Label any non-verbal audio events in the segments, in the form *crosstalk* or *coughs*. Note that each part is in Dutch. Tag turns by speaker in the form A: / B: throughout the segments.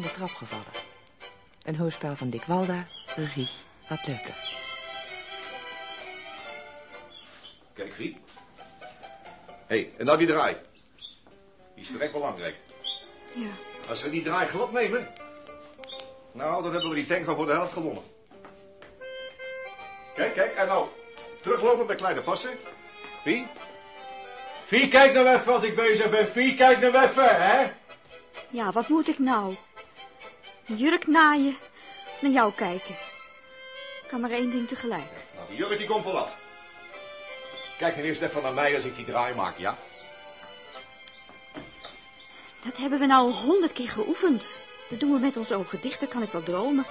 A: van de trap gevallen. Een hoorspel van Dick Walda, regie wat leuker.
B: Kijk, Vie. Hé, hey, en nou die draai. Die is direct belangrijk.
C: Ja.
B: Als we die draai glad nemen... Nou, dan hebben we die tank gewoon voor de helft gewonnen. Kijk, kijk, en nou... Teruglopen bij kleine passen. Vie? Vie, kijk nou even als ik bezig ben. Vie, kijk nou even, hè?
C: Ja, wat moet ik nou? Een jurk naaien of naar jou kijken? Ik kan maar één ding tegelijk.
B: Nou, die jurk die komt wel af. Kijk nu eerst even naar mij als ik die draai maak, ja?
C: Dat hebben we nou al honderd keer geoefend. Dat doen we met onze ogen dicht, kan ik wel dromen.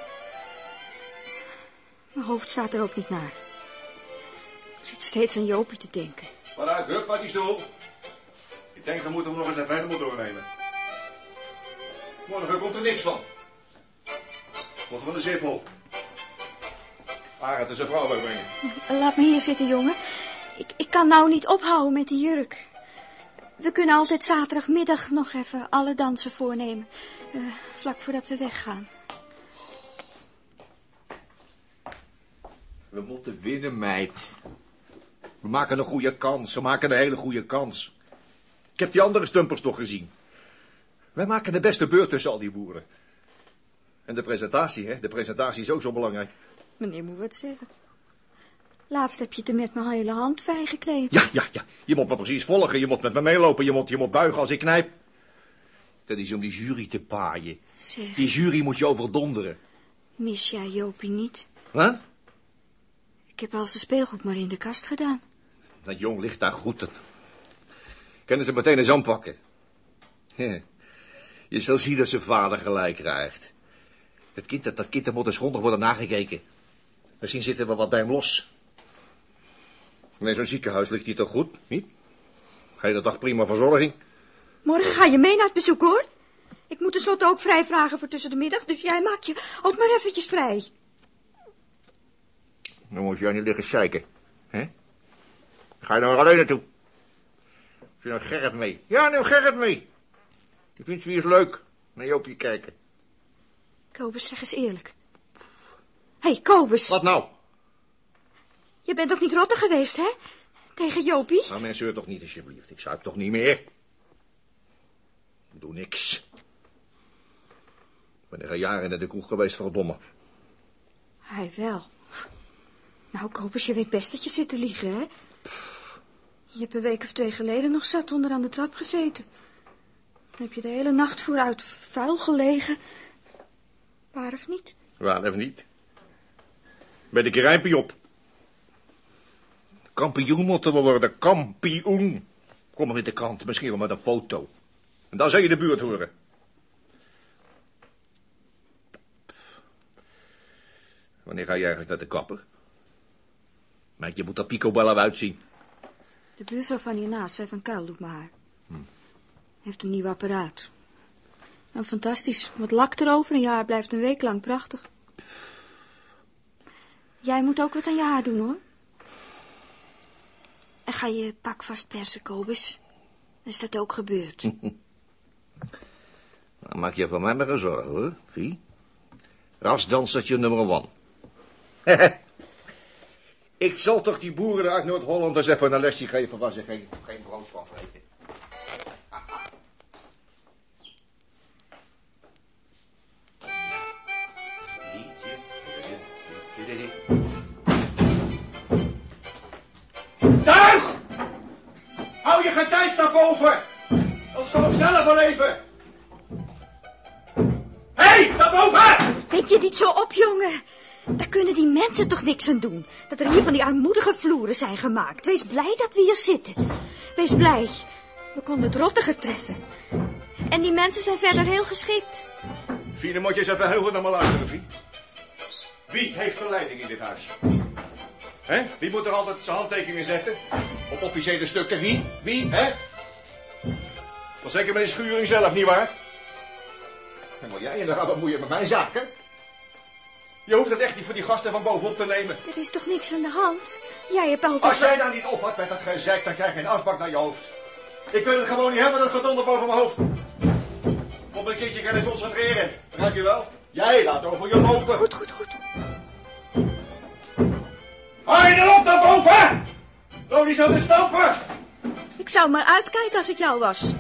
C: Mijn hoofd staat er ook niet naar. Ik zit steeds aan Jopie te denken.
B: Wat uit, hup, uit die stoel. Die tank dan moeten we nog eens even helemaal doornemen. Morgen komt er niks van. Moeten we de ziphol. Arend en zijn vrouw wegbrengen.
C: Laat me hier zitten, jongen. Ik, ik kan nou niet ophouden met die jurk. We kunnen altijd zaterdagmiddag nog even alle dansen voornemen. eh, vlak voordat we weggaan.
B: We moeten winnen, meid. We maken een goede kans. We maken een hele goede kans. Ik heb die andere stumpers toch gezien. Wij maken de beste beurt tussen al die boeren. En de presentatie, hè? De presentatie is ook zo belangrijk.
C: Meneer moet wat zeggen. Laatst heb je het er met mijn hele hand fijn gekleed.
B: Ja, ja, ja. Je moet me precies volgen. Je moet met me meelopen. Je moet, je moet buigen als ik knijp. Dat is om die jury te paaien.
C: Zeg,
B: Die jury moet je overdonderen.
C: mis jij Jopie niet?
B: Huh?
C: Ik heb al zijn speelgoed maar in de kast gedaan.
B: Dat jong ligt daar goed. Kunnen ze meteen eens aanpakken. Je zal zien dat zijn vader gelijk krijgt. Dat kind, dat, dat kind dat moet eens grondig worden nagekeken. Misschien zitten we wat bij hem los. In zo'n ziekenhuis ligt hij toch goed, niet? Hele dag prima verzorging.
C: Morgen ga je mee naar het bezoek, hoor. Ik moet tenslotte ook vrij vragen voor tussen de middag, dus jij maakt je ook maar eventjes vrij.
B: Dan moet jij niet liggen zeiken. hè? Ga je nou alleen naartoe? Heb je nou Gerrit mee? Ja, neem Gerrit mee. Je vindt wie is leuk. Naar Joopje kijken.
C: Kobus, zeg eens eerlijk. Hé, hey, Kobus.
B: Wat nou?
C: Je bent toch niet rotter geweest, hè? Tegen Jopie?
B: Nou, mensen, zeur toch niet, alsjeblieft. Ik zuip toch niet meer? Ik doe niks. Ik ben er een jaar in de kroeg geweest, verdomme.
C: Hij wel. Nou, Kobus, je weet best dat je zit te liegen, hè? Je hebt een week of twee geleden nog zat onder aan de trap gezeten. Dan heb je de hele nacht vooruit vuil gelegen. Waar of niet?
B: Waar even niet. Ben ik er rijmpie op. Kampioen moeten we worden, kampioen. Kom maar in de krant, misschien wel met een foto. En dan zal je de buurt horen. Wanneer ga je eigenlijk naar de kapper? Meid, je moet er picobello uitzien.
C: De buurvrouw van hiernaast, zei van Kuil, doet me haar. Heeft een nieuw apparaat. Nou, fantastisch. Wat lak erover en je haar blijft een week lang prachtig. Jij moet ook wat aan je haar doen, hoor. En ga je pak vast persen, Kobus. Is dat ook gebeurd? *laughs*
B: Nou, maak je van mij maar een zorgen, hoor, Vie. Rasdansertje nummer one. *laughs* Ik zal toch die boeren uit Noord-Holland eens even een lesje geven waar ze geen, geen brood van vreten. Hou je getijs naar boven! Anders kom ik zelf wel even! Hé, hey, naar boven!
C: Weet je niet zo op, jongen? Daar kunnen die mensen toch niks aan doen. Dat er hier van die armoedige vloeren zijn gemaakt. Wees blij dat we hier zitten. Wees blij. We konden het rottiger treffen. En die mensen zijn verder heel geschikt.
B: Dan moet je eens even heel goed naar me luisteren. Wie heeft de leiding in dit huis? Hè? Wie moet er altijd zijn handtekeningen zetten? Op officiële stukken, wie? Wie, hè? Wel zeker meneer Schuring zelf, nietwaar? En wil jij je dan gaan bemoeien met mijn zaken? Je hoeft het echt niet voor die gasten van bovenop te nemen.
C: Er is toch niks aan de hand? Jij hebt altijd...
B: Als jij nou niet ophoudt met dat gezeik, dan krijg je een asbak naar je hoofd. Ik wil het gewoon niet hebben, dat gedonder boven mijn hoofd. Op een keertje kan ik concentreren. Begrijp je wel? Jij laat over je lopen.
C: Goed, goed, goed.
B: Daarboven! Loop niet zo te stampen!
C: Ik zou maar uitkijken als ik jou was.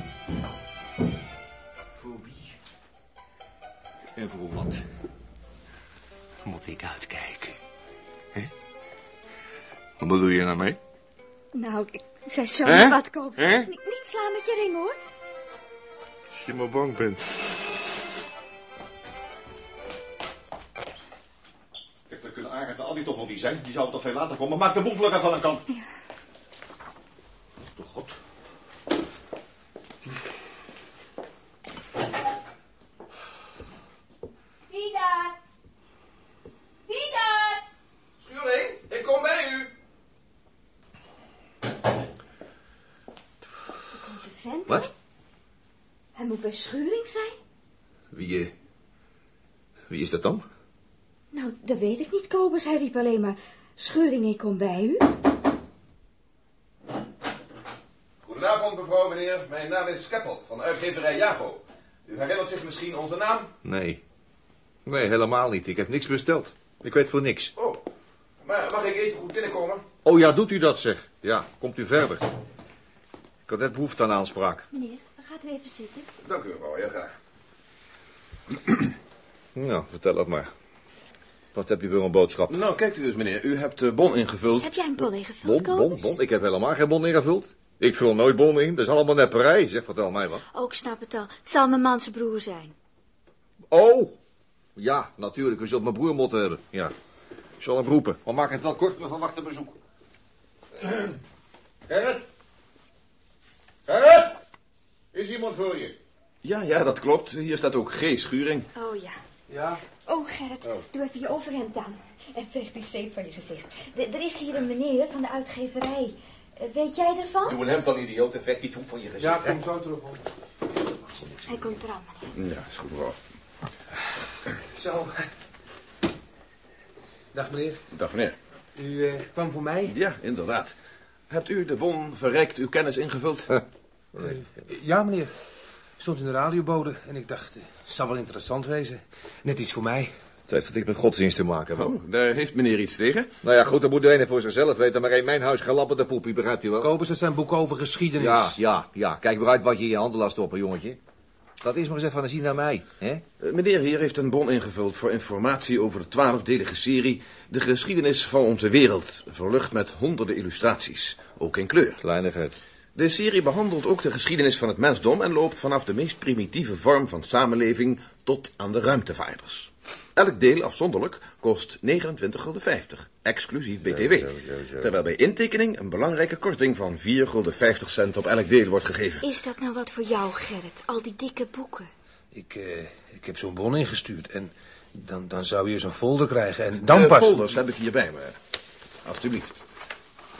B: Voor wie? En voor wat? Moet ik uitkijken? Hè? Wat bedoel je nou mee?
C: Nou, ik zei zo wat? Niet, niet slaan met je ring, hoor.
B: Als je maar bang bent. Aldi toch wel die zijn. Die zouden toch veel later komen. Maak de boel vlug even aan de kant. Ja. Toch god.
C: Wie daar? Wie daar?
D: Schuurling, ik kom bij u.
C: Komt de vent?
B: Wat?
C: Hij moet bij Schuring zijn?
B: Wie, eh, wie is dat dan?
C: Nou, dat weet ik niet, Kobus. Hij riep alleen maar... Schuring, ik kom bij u.
D: Goedenavond, mevrouw, meneer. Mijn naam is Skeppel van uitgeverij Jago. U herinnert zich misschien onze naam?
B: Nee. Nee, helemaal niet. Ik heb niks besteld. Ik weet voor niks.
D: Oh, maar mag ik even goed binnenkomen?
B: Oh ja, doet u dat zeg. Ja, komt u verder. Ik had net behoefte aan aanspraak.
C: Meneer, gaat u even zitten.
D: Dank u, mevrouw, heel graag. *clears throat*
B: Nou, vertel het maar. Wat heb je voor een boodschap?
D: Nou, kijkt u eens, meneer. U hebt de bon ingevuld.
C: Heb jij een bon ingevuld,
B: Bon, bon, bon. Ik heb helemaal geen bon ingevuld. Ik vul nooit bon in. Dat is allemaal nepperij. Zeg, vertel mij wat.
C: Oh, ik snap het al. Het zal mijn manse broer zijn.
B: Oh! Ja, natuurlijk. U zult mijn broer moeten hebben. Ja. Ik zal hem roepen. Maar maak het wel kort, we verwachten bezoek. *clears throat* Gerrit? Gerrit? Is iemand voor je?
D: Ja, ja, dat klopt. Hier staat ook G. Schuring.
C: Oh, ja.
D: Ja?
C: Oh, Gerrit, doe even je overhemd aan. En veeg die zeep van je gezicht. D- er is hier een meneer van de uitgeverij. Eh, weet jij ervan?
B: Doe een hemd dan, idioot, en vecht die troep van je gezicht.
E: Ja, kom zo terug op.
C: Hij komt eraan, meneer.
D: Ja, is goed, mevrouw.
E: Zo. Dag meneer.
D: Dag, meneer.
E: U eh, kwam voor mij?
D: Ja, inderdaad. Hebt u de bon verrijkt, uw kennis ingevuld?
E: Eh, ja meneer. Stond in de radiobode en ik dacht, zal wel interessant wezen. Net iets voor mij.
B: Het heeft wat ik met godsdienst te maken. wel.
D: Oh, daar heeft meneer iets tegen.
B: Nou ja, goed, dan moet de ene voor zichzelf weten. Maar in mijn huis gelappen de poepie, begrijpt u wel?
E: Kobus, dat zijn boeken over geschiedenis.
B: Ja, ja, ja. Kijk maar uit wat je in je handen laat stoppen, jongetje. Dat is maar eens even aan zien naar mij, hè?
D: Eh, Meneer hier heeft een bon ingevuld voor informatie over de twaalfdelige serie... De geschiedenis van onze wereld, verlucht met honderden illustraties, ook in kleur.
B: Kleinigheid.
D: De serie behandelt ook de geschiedenis van het mensdom... en loopt vanaf de meest primitieve vorm van samenleving tot aan de ruimtevaarders. Elk deel afzonderlijk kost 29,50 gulden, exclusief BTW.
B: zo, zo, zo.
D: Terwijl bij intekening een belangrijke korting van 4,50 gulden cent op elk deel wordt gegeven.
C: Is dat nou wat voor jou, Gerrit? Al die dikke boeken.
E: Ik, eh, ik heb zo'n bon ingestuurd en dan, dan zou je eens een folder krijgen en dan
D: De
E: pas...
D: folders heb ik hier bij me. Alsjeblieft.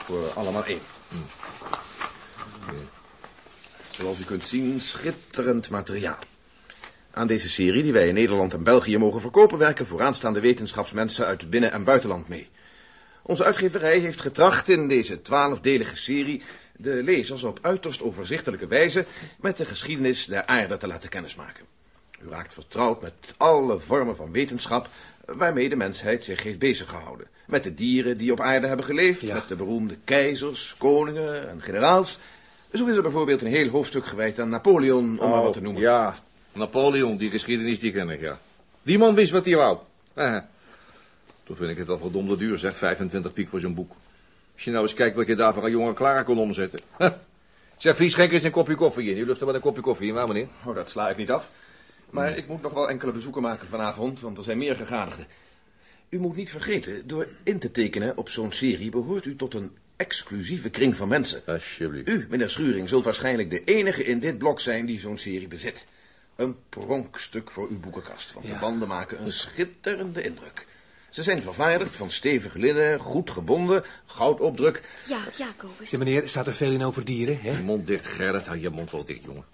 D: Voor allemaal één. Zoals u kunt zien, schitterend materiaal. Aan deze serie, die wij in Nederland en België mogen verkopen, werken vooraanstaande wetenschapsmensen uit het binnen- en buitenland mee. Onze uitgeverij heeft getracht in deze twaalfdelige serie de lezers op uiterst overzichtelijke wijze met de geschiedenis der aarde te laten kennismaken. U raakt vertrouwd met alle vormen van wetenschap waarmee de mensheid zich heeft beziggehouden. Met de dieren die op aarde hebben geleefd,
E: Ja.
D: met de beroemde keizers, koningen en generaals. Zo is er bijvoorbeeld een heel hoofdstuk gewijd aan Napoleon, om maar wat te noemen.
B: Oh, Ja, Napoleon, die geschiedenis, die ken ik, ja. Die man wist wat hij wou. Eh. Toen vind ik het al verdomde duur, zeg. 25 piek voor zo'n boek. Als je nou eens kijkt wat je daar voor een jongen klaar kon omzetten. *laughs* Zeg, Vries, schenk eens een kopje koffie in. U lust er wel een kopje koffie in, waar meneer?
D: Oh, dat sla ik niet af. Maar ik moet nog wel enkele bezoeken maken vanavond, want er zijn meer gegadigden. U moet niet vergeten, door in te tekenen op zo'n serie behoort u tot een exclusieve kring van mensen.
B: Alsjeblieft.
D: U, meneer Schuring, zult waarschijnlijk de enige in dit blok zijn die zo'n serie bezit. Een pronkstuk voor uw boekenkast, want de banden maken een schitterende indruk. Ze zijn vervaardigd van stevig linnen, goed gebonden, goudopdruk.
C: Ja, ja, Kobus.
E: Ja, meneer, staat er veel in over dieren, hè?
B: Je mond dicht, Gerrit. Hou je mond wel dicht, jongen.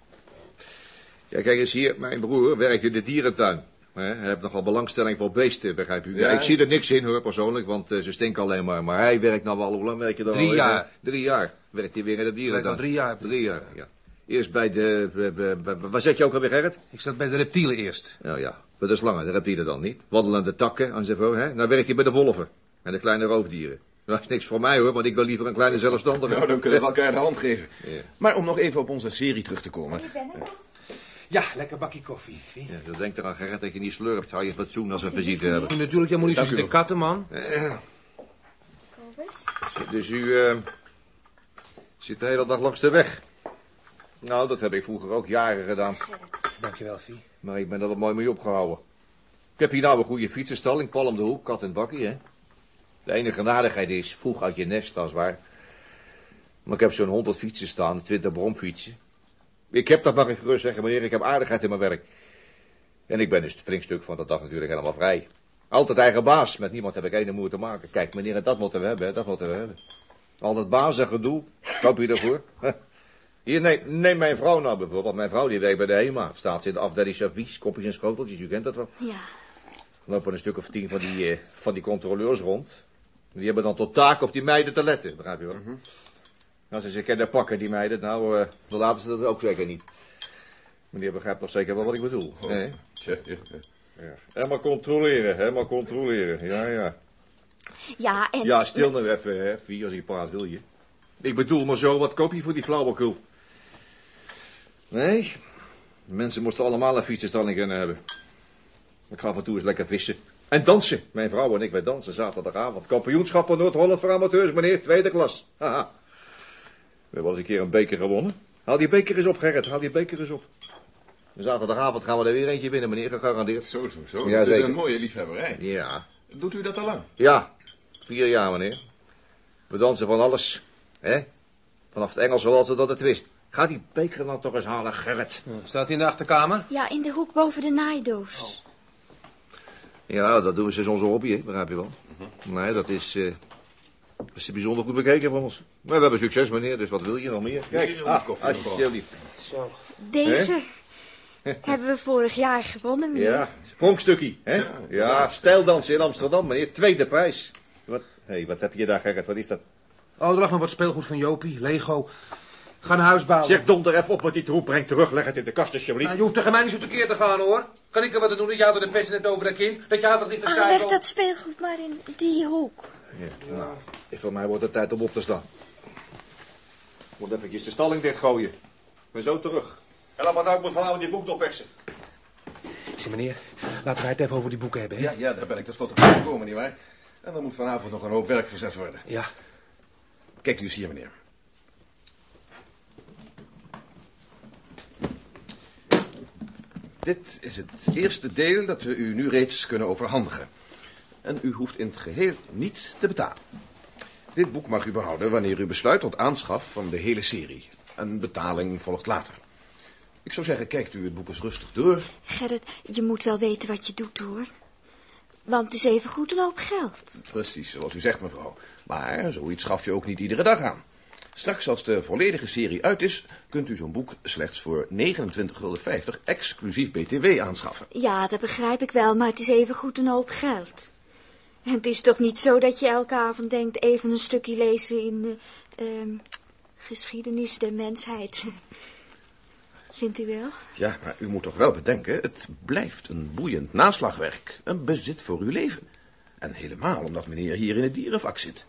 B: Ja, kijk eens hier. Mijn broer werkt in de dierentuin. Hij heeft nogal belangstelling voor beesten, begrijp u? Ja, ik zie er niks in, hoor, persoonlijk, want eh, ze stinken alleen maar. Maar hij werkt nou wel, hoe lang werk je dan
E: Drie
B: al?
E: jaar.
B: Drie jaar werkt hij weer in de.
E: Werkt al drie jaar.
B: Drie jaar, ja. Eerst bij de... bij- bij- bij- waar zit je ook alweer, Gerrit?
E: Ik zat bij de reptielen eerst.
B: Nou ja, bij de slangen, de reptielen dan niet. Wandelende takken, enzovoort, hè. Nou werk je bij de wolven. En de kleine roofdieren. Dat is niks voor mij, hoor, want ik wil liever een kleine zelfstandige.
D: Nou, dan kunnen we elkaar de hand geven.
B: Ja.
D: Maar om nog even op onze serie terug te komen.
E: Ja, lekker bakje koffie. Vie.
B: Ja, denk eraan, Gerrit, dat je niet slurpt. Hou je fatsoen als we visite hebben.
E: En Natuurlijk, jij moet niet zo zitten katten, man.
B: Ja. Dus u eh, zit de hele dag langs de weg. Nou, dat heb ik vroeger ook jaren gedaan.
E: Dankjewel, Vie.
B: Maar ik ben er wel mooi mee opgehouden. Ik heb hier nou een goede fietsenstalling, pal om de hoek, kat en bakkie, hè. De enige nadigheid is, vroeg uit je nest, is waar. Maar ik heb zo'n 100 fietsen staan, 20 bromfietsen. Ik heb dat mag ik gerust zeggen, meneer, ik heb aardigheid in mijn werk. En ik ben dus een flink stuk van de dag natuurlijk helemaal vrij. Altijd eigen baas, met niemand heb ik ene moeite te maken. Kijk, meneer, dat moeten we hebben, hè, dat moeten we hebben. Altijd baas en gedoe, koop je ervoor? *laughs* Hier, neem, neem mijn vrouw nou bijvoorbeeld. Mijn vrouw die werkt bij de HEMA. Staat ze in de afdeling servies, kopjes en schoteltjes, u kent dat wel.
C: Ja.
B: Er lopen een stuk of tien van die, eh, van die controleurs rond. Die hebben dan tot taak op die meiden te letten, begrijp je wel? Als ze ze kennen pakken, die meiden, nou, eh, dan laten ze dat ook zeker niet. Meneer begrijpt toch zeker wel wat ik bedoel, hè?
D: Tja, ja, ja.
B: Ja. Helemaal controleren, helemaal controleren, ja, ja.
C: Ja, en...
B: Ja, stil nou even, hè, Vie, als je praat wil je. Ik bedoel maar zo, wat koop je voor die flauwekul? Nee, mensen moesten allemaal een fietsenstalling kunnen hebben. Ik ga af en toe eens lekker vissen. En dansen. Mijn vrouw en ik, wij dansen zaterdagavond. Kampioenschappen Noord-Holland voor amateurs, meneer, tweede klas. Haha. We hebben wel eens een keer een beker gewonnen. Haal die beker eens op, Gerrit, haal die beker eens op. Zaterdagavond gaan we er weer eentje winnen, meneer, gegarandeerd.
D: Zo, zo, zo.
B: Ja,
D: het is een mooie liefhebberij.
B: Ja,
D: Doet u dat al lang?
B: Ja, vier jaar, meneer. We dansen van alles, hè? Vanaf het Engels zoals ze dat het wist. Ga die beker dan toch eens halen, Gerrit.
E: Staat hij in de achterkamer?
C: Ja, in de hoek boven de naaidoos.
B: Ja, dat doen we sinds onze hobby, hè? begrijp je wel. Nee, dat is, eh, dat is bijzonder goed bekeken van ons. Maar we hebben succes, meneer, dus wat wil je nog meer? Kijk, ah,
D: koffie, mevrouw.
B: alsjeblieft.
C: Deze *laughs* hebben we vorig jaar gewonnen, meneer.
B: Ja, pronkstukkie, hè? Ja, stijldansen in Amsterdam, meneer. Tweede prijs. Wat, hé, wat heb je daar, Gerrit? Wat is dat?
E: Oh, er lag nog wat speelgoed van Jopie, Lego. Ga een huis bouwen.
B: Zeg, donder even op met die troep. Breng terug, leg het in de kast, alsjeblieft.
E: Nou, je hoeft tegen mij niet zo tekeer te gaan, hoor. Kan ik er wat aan doen dat je altijd de pest net over dat kind? Dat je altijd ligt te
C: Ah, leg dat speelgoed maar in die hoek.
B: Ja, nou, voor mij wordt het tijd om op te staan. Ik moet eventjes de stalling dichtgooien. Ik ben zo terug. Help maar ik moet vanavond die boek oppersen.
E: Zie, meneer, laten wij het even over die boeken hebben, hè?
D: Ja, ja, daar ben ik tenslotte voor gekomen, nietwaar? En er moet vanavond nog een hoop werk verzet worden.
E: Ja.
D: Kijk u eens hier, meneer. Dit is het eerste deel dat we u nu reeds kunnen overhandigen. En u hoeft in het geheel niet te betalen. Dit boek mag u behouden wanneer u besluit tot aanschaf van de hele serie. En betaling volgt later. Ik zou zeggen, kijkt u het boek eens rustig door.
C: Gerrit, je moet wel weten wat je doet, hoor. Want het is even goed een hoop geld.
D: Precies, zoals u zegt, mevrouw. Maar zoiets schaf je ook niet iedere dag aan. Straks, als de volledige serie uit is, kunt u zo'n boek slechts voor 29,50 gulden exclusief BTW aanschaffen.
C: Ja, dat begrijp ik wel, maar het is even goed een hoop geld. Het is toch niet zo dat je elke avond denkt even een stukje lezen in de ehm, geschiedenis der mensheid. *laughs* Vindt u wel?
D: Ja, maar u moet toch wel bedenken, het blijft een boeiend naslagwerk. Een bezit voor uw leven. En helemaal omdat meneer hier in het dierenvak zit.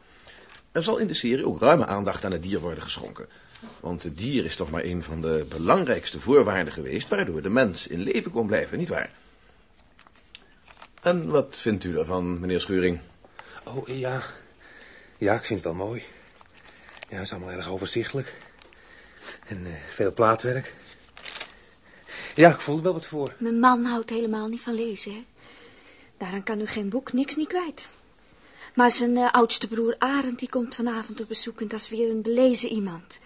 D: Er zal in de serie ook ruime aandacht aan het dier worden geschonken. Want het dier is toch maar een van de belangrijkste voorwaarden geweest... waardoor de mens in leven kon blijven, nietwaar? En wat vindt u ervan, meneer Schuring?
E: Oh, ja. Ja, ik vind het wel mooi. Ja, het is allemaal erg overzichtelijk. En eh, veel plaatwerk. Ja, ik voel er wel wat voor.
C: Mijn man houdt helemaal niet van lezen, hè. Daaraan kan u geen boek, niks niet kwijt. Maar zijn eh, oudste broer Arend, die komt vanavond op bezoek en dat is weer een belezen iemand.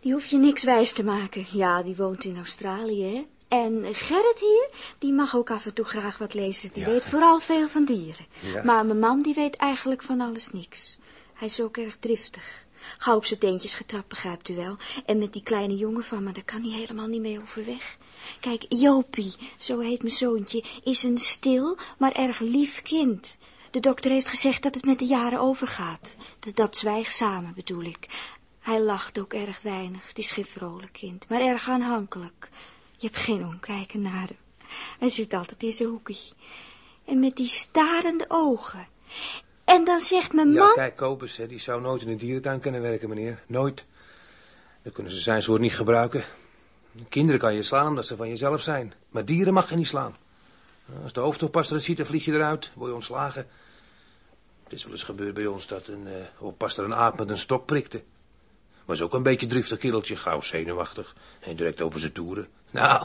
C: Die hoef je niks wijs te maken. Ja, die woont in Australië, hè. En Gerrit hier, die mag ook af en toe graag wat lezen. Die
E: Ja.
C: weet vooral veel van dieren.
E: Ja.
C: Maar mijn man, die weet eigenlijk van alles niks. Hij is ook erg driftig. Gauw op zijn teentjes getrapt, begrijpt u wel. En met die kleine jongen van me, daar kan hij helemaal niet mee overweg. Kijk, Jopie, zo heet mijn zoontje, is een stil, maar erg lief kind. De dokter heeft gezegd dat het met de jaren overgaat. Dat, dat zwijgzame bedoel ik. Hij lacht ook erg weinig. Het is geen vrolijk kind, maar erg aanhankelijk. Je hebt geen omkijken naar hem. Hij zit altijd in zijn hoekje. En met die starende ogen. En dan zegt mijn
E: Ja,
C: man...
E: kijk, Kobus, hè, die zou nooit in een dierentuin kunnen werken, meneer. Nooit. Dan kunnen ze zijn soort niet gebruiken. Kinderen kan je slaan omdat ze van jezelf zijn. Maar dieren mag je niet slaan. Als de hoofdoppaster het ziet, dan vlieg je eruit. Word je ontslagen. Het is wel eens gebeurd bij ons dat een uh, oppasser een aap met een stok prikte. Was ook een beetje driftig kereltje, gauw zenuwachtig. En direct over zijn toeren. Nou,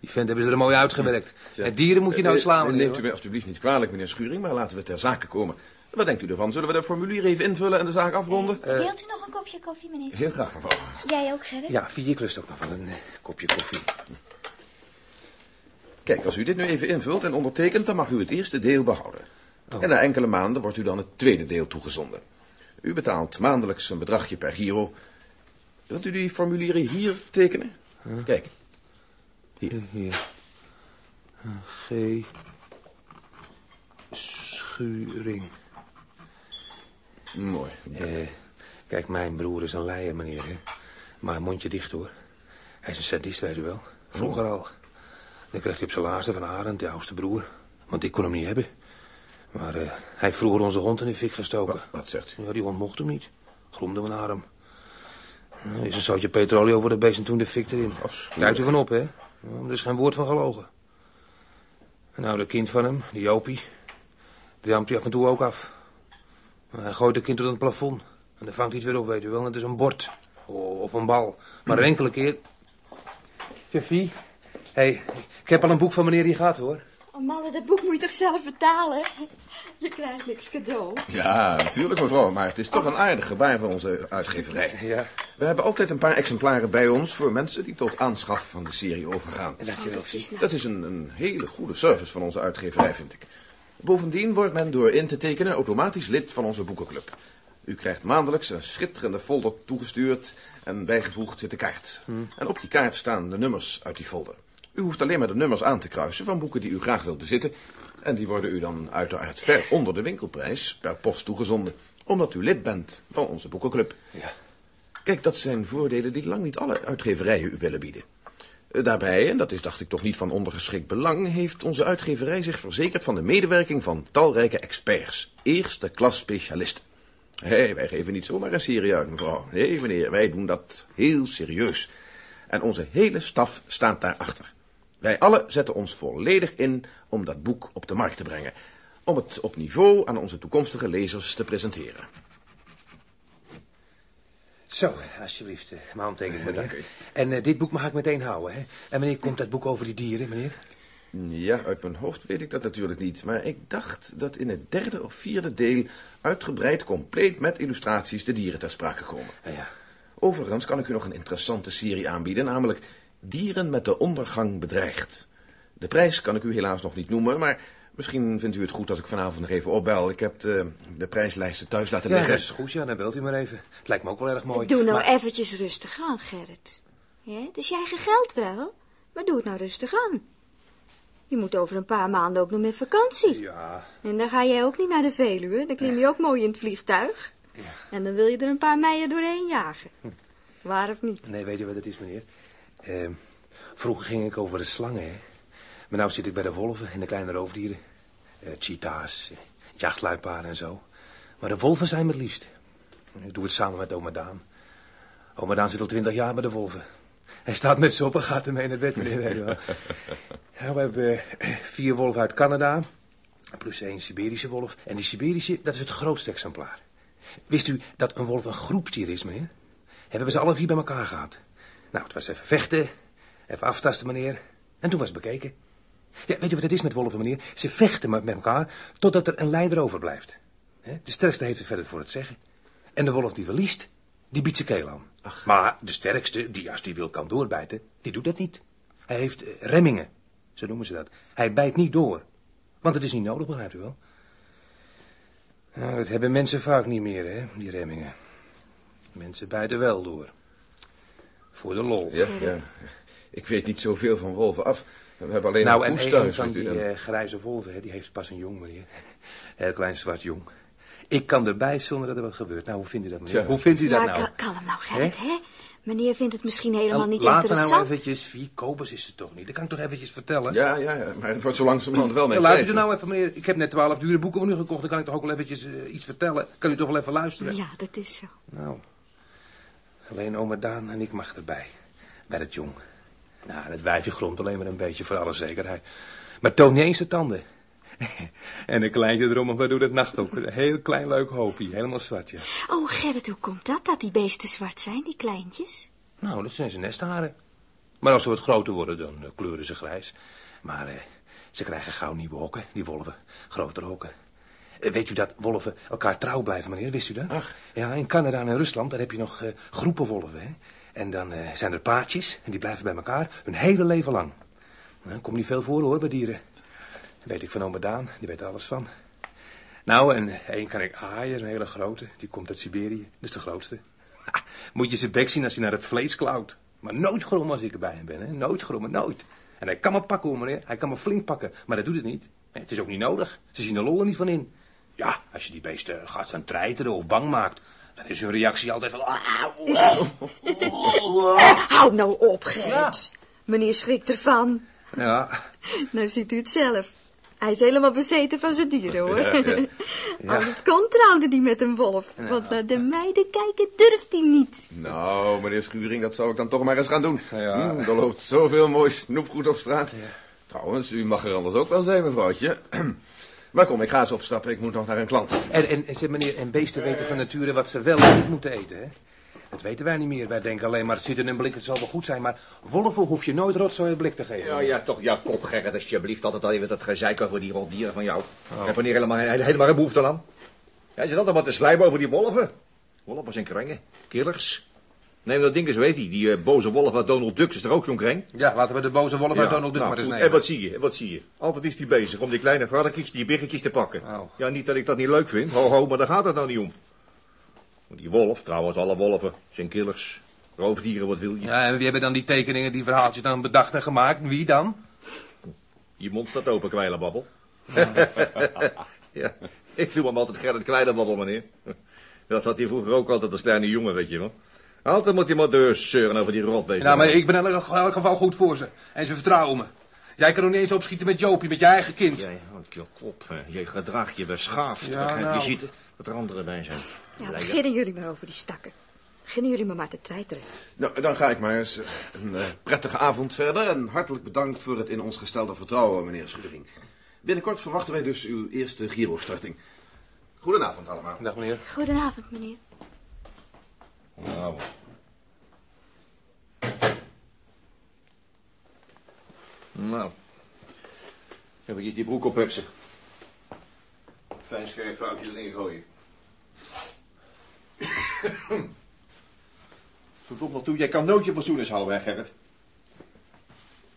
E: die vent hebben ze er mooi uitgewerkt. *laughs* En dieren moet je nou
D: Eh,
E: slaan,
D: eh,
E: meneer.
D: Neemt u mij alstublieft niet kwalijk, meneer Schuring, maar laten we ter zake komen. Wat denkt u ervan? Zullen we dat formulier even invullen en de zaak afronden?
F: Wilt u nog een kopje koffie, meneer?
D: Heel graag, mevrouw.
F: Jij ook, Gerrit?
E: Ja, vier klust ook nog wel een eh, kopje koffie.
D: Kijk, als u dit nu even invult en ondertekent, dan mag u het eerste deel behouden. En na enkele maanden wordt u dan het tweede deel toegezonden. U betaalt maandelijks een bedragje per giro. Wilt u die formulieren hier tekenen? Kijk,
E: Hier. Hier. G. Schuring.
D: mooi.
E: Eh, kijk, mijn broer is een leier, meneer. Hè? Maar mondje dicht, hoor. Hij is een sadist, weet u wel. Vroeger al. Dan kreeg hij op zijn laarzen van Arend, de oudste broer. Want ik kon hem niet hebben. Maar eh, hij heeft vroeger onze hond in de fik gestoken.
D: Wat, wat zegt u?
E: Ja, die hond mocht hem niet. Gromde we naar hem. Er is een zoutje petrolie over de beest en toen de fik erin. Kijkt u van op, hè? Er is geen woord van gelogen. En nou, dat kind van hem, die Jopie, die hampt hij af en toe ook af. Hij gooit het kind tot het plafond. En dan vangt hij het weer op, weet u wel. Het is een bord. Of een bal. Maar een enkele keer... Hé, hey, ik heb al een boek van meneer die gaat, hoor.
C: Oh, malle, dat boek moet je toch zelf betalen? *laughs* Je krijgt niks cadeau.
D: Ja, natuurlijk mevrouw, maar het is toch een aardig gebaar van onze uitgeverij.
E: Ja.
D: We hebben altijd een paar exemplaren bij ons voor mensen die tot aanschaf van de serie overgaan.
E: Dankjewel,
C: Dat is nou.
D: Dat is een, een hele goede service van onze uitgeverij, vind ik. Bovendien wordt men door in te tekenen automatisch lid van onze boekenclub. U krijgt maandelijks een schitterende folder toegestuurd en bijgevoegd zit de kaart. En op die kaart staan de nummers uit die folder. U hoeft alleen maar de nummers aan te kruisen van boeken die u graag wilt bezitten. En die worden u dan uiteraard ver onder de winkelprijs per post toegezonden. Omdat u lid bent van onze boekenclub.
E: Ja.
D: Kijk, dat zijn voordelen die lang niet alle uitgeverijen u willen bieden. Eh, Daarbij, en dat is dacht ik toch niet van ondergeschikt belang, heeft onze uitgeverij zich verzekerd van de medewerking van talrijke experts, eerste klas specialisten. Hé, wij geven niet zomaar een serie uit, mevrouw. Nee, meneer, wij doen dat heel serieus. En onze hele staf staat daarachter. Wij allen zetten ons volledig in om dat boek op de markt te brengen. Om het op niveau aan onze toekomstige lezers te presenteren.
E: Zo, alsjeblieft, eh, mijn handtekening, meneer.
D: Dank u.
E: En eh, dit boek mag ik meteen houden, hè? En wanneer komt dat boek over die dieren, meneer?
D: Ja, uit mijn hoofd weet ik dat natuurlijk niet. Maar ik dacht dat in het derde of vierde deel uitgebreid compleet met illustraties de dieren ter sprake komen.
E: Ja.
D: Overigens kan ik u nog een interessante serie aanbieden, namelijk Dieren met de ondergang bedreigd. De prijs kan ik u helaas nog niet noemen, maar misschien vindt u het goed als ik vanavond nog even opbel. Ik heb de, de prijslijsten thuis laten
E: Ja,
D: liggen.
E: dat is goed, ja, dan belt u maar even. Het lijkt me ook wel erg mooi.
C: Doe nou
E: Maar-
C: eventjes rustig aan, Gerrit. Ja, dus je eigen geld wel, maar doe het nou rustig aan. Je moet over een paar maanden ook nog met vakantie.
E: Ja,
C: En dan ga jij ook niet naar de Veluwe. Dan klim je ook mooi in het vliegtuig. En dan wil je er een paar meijen doorheen jagen. Waar of niet?
E: nee, weet je wat het is, meneer? Ehm, vroeger ging ik over de slangen, hè. Maar nou zit ik bij de wolven en de kleine roofdieren. Eh, cheetahs, eh, jachtluipaarden en zo. Maar de wolven zijn me het liefst. Ik doe het samen met oma Daan. Oma Daan zit al twintig jaar bij de wolven. Hij staat met soppen, gaat ermee naar bed, meneer. Ja, *laughs* we hebben eh, vier wolven uit Canada. Plus één Siberische wolf. En die Siberische, dat is het grootste exemplaar. Wist u dat een wolf een groepsdier is, meneer? Hebben we ze alle vier bij elkaar gehad. Nou, het was even vechten, even aftasten, meneer. En toen was het bekeken. Ja, weet je wat het is met wolven, meneer? Ze vechten met elkaar totdat er een leider overblijft. De sterkste heeft er verder voor het zeggen. En de wolf die verliest, die biedt zijn keel aan. Maar de sterkste, die als die wil kan doorbijten, die doet dat niet. Hij heeft eh, remmingen, zo noemen ze dat. Hij bijt niet door. Want het is niet nodig, begrijpt u wel? Nou, dat hebben mensen vaak niet meer, hè, die remmingen. Mensen bijten wel door. Voor de lol.
D: Ja, ja. Ik weet niet zoveel van wolven af. We hebben alleen
E: Nou,
D: een
E: en een
D: thuis.
E: van
D: weet u,
E: die
D: en-
E: eh, grijze wolven, hè, die heeft pas een jong, meneer. *laughs* Heel klein zwart jong. Ik kan erbij zonder dat er wat gebeurt. Nou, hoe vindt u dat, meneer?
D: Tja.
E: Hoe vindt u dat
C: ja,
E: nou?
C: ka- kalm nou, Gerrit, hè? Meneer vindt het misschien helemaal niet
E: Laat
C: interessant.
E: nou eventjes, Vie, Kobus is het toch niet? Dat kan ik toch eventjes vertellen?
D: Ja, ja, ja, maar het wordt zo langzamerhand wel mee.
E: Ja, luister er nou even, meneer. Ik heb net twaalf dure boeken van u gekocht. Dan kan ik toch ook wel eventjes eh, iets vertellen? Kan u toch wel even luisteren?
C: Ja, dat is zo.
E: Nou, alleen oma Daan en ik mag erbij. Bij het jong. Nou, dat wijfje grond alleen maar een beetje voor alle zekerheid. Maar toont niet eens de tanden. *laughs* en een kleintje erom, maar doe dat nacht ook. Een heel klein leuk hoopje, helemaal zwart, ja.
C: Oh, Gerrit, hoe komt dat, dat die beesten zwart zijn, die kleintjes?
E: Nou, dat zijn zijn nestharen. Maar als ze wat groter worden, dan eh, kleuren ze grijs. Maar eh, ze krijgen gauw nieuwe hokken, die wolven. Grotere hokken. Eh, weet u dat wolven elkaar trouw blijven, meneer? Wist u dat?
D: Ach.
E: Ja, in Canada en in Rusland, daar heb je nog eh, groepen wolven, hè. En dan eh, zijn er paardjes, en die blijven bij elkaar hun hele leven lang. Nou, komt niet veel voor, hoor, bij dieren. Dat weet ik van oma Daan, die weet er alles van. Nou, en één kan ik aaien, een hele grote. Die komt uit Siberië, dat is de grootste. Ha, Moet je zijn bek zien als hij naar het vlees klauwt. Maar nooit grom als ik erbij hem ben, hè. Nooit grommen, nooit. En hij kan me pakken, hoor, meneer. Hij kan me flink pakken, maar dat doet het niet. Het is ook niet nodig. Ze zien de lol er niet van in. Ja, als je die beesten gaat staan treiteren of bang maakt... dan is hun reactie altijd van...
C: Houd nou op, Gerrit. Meneer schrikt ervan.
E: Ja,
C: Nou ziet u het zelf. Hij is helemaal bezeten van zijn dieren, hoor.
E: Ja, ja. *laughs*
C: Als het kon, trouwde hij met een wolf. Want naar de meiden kijken durft hij niet.
D: Nou, meneer Schuring, dat zou ik dan toch maar eens gaan doen.
E: Ja.
D: Hm, er loopt zoveel mooi snoepgoed op straat. Trouwens, u mag er anders ook wel zijn, mevrouwtje. *clears throat* Maar kom, ik ga eens opstappen. Ik moet nog naar een klant.
E: En, en, en zeg, meneer, en beesten weten van nature wat ze wel en niet moeten eten, hè? Dat weten wij niet meer. Wij denken alleen maar, het zit in een blik, het zal wel goed zijn. Maar wolven hoef je nooit rotzooi een blik te geven.
B: Ja, ja, toch, ja, kop, Gerrit, alsjeblieft. Altijd al even dat gezeik over die rotdieren van jou. Ik heb er niet helemaal, helemaal geen behoefte aan. Jij zit altijd maar te slijmen over die wolven. Wolven zijn krengen, killers. Neem dat ding eens, weet hij. Die eh, boze wolf uit Donald Duck is er ook zo'n kreng.
E: Ja, laten we de boze wolf uit Donald Duck
B: nou,
E: maar eens nemen.
B: En wat zie je, wat zie je? Altijd is hij bezig om die kleine varkentjes, die biggetjes te pakken.
E: Oh.
B: Ja, niet dat ik dat niet leuk vind, ho ho, maar daar gaat het nou niet om. Die wolf, trouwens alle wolven, zijn killers. Roofdieren, wat wil je?
E: Ja, en wie hebben dan die tekeningen, die verhaaltjes dan bedacht en gemaakt? Wie dan?
B: Je mond staat open, kwijlenbabbel. *laughs* ja, ik noem hem altijd Gerrit Kwijlenbabbel, meneer. Dat had hij vroeger ook altijd als kleine jongen, weet je wel. Altijd moet hij maar deur zeuren over die rotbeesten.
E: Nou, maar ik ben in elk geval goed voor ze. En ze vertrouwen me. Jij kan nog niet eens opschieten met Jopie, met je eigen kind.
B: Jij houdt je kop, hè. je gedraagt je beschaafd.
E: Ja, nou.
B: Je ziet dat er anderen bij zijn.
C: Ja, beginnen jullie maar over die stakken. Beginnen jullie maar maar te treiteren.
D: Nou, dan ga ik maar eens. Een eh, prettige avond verder. En hartelijk bedankt voor het in ons gestelde vertrouwen, meneer Schuring. Binnenkort verwachten wij dus uw eerste Giro-starting. Goedenavond allemaal.
E: Dag meneer.
C: Goedenavond, meneer.
B: Nou. Nou. Even die broek opheksen. Fijn scherp foutje erin gooien. *coughs* Verdomd nog toe, jij kan nooit je fatsoeners houden, hè, Gerrit?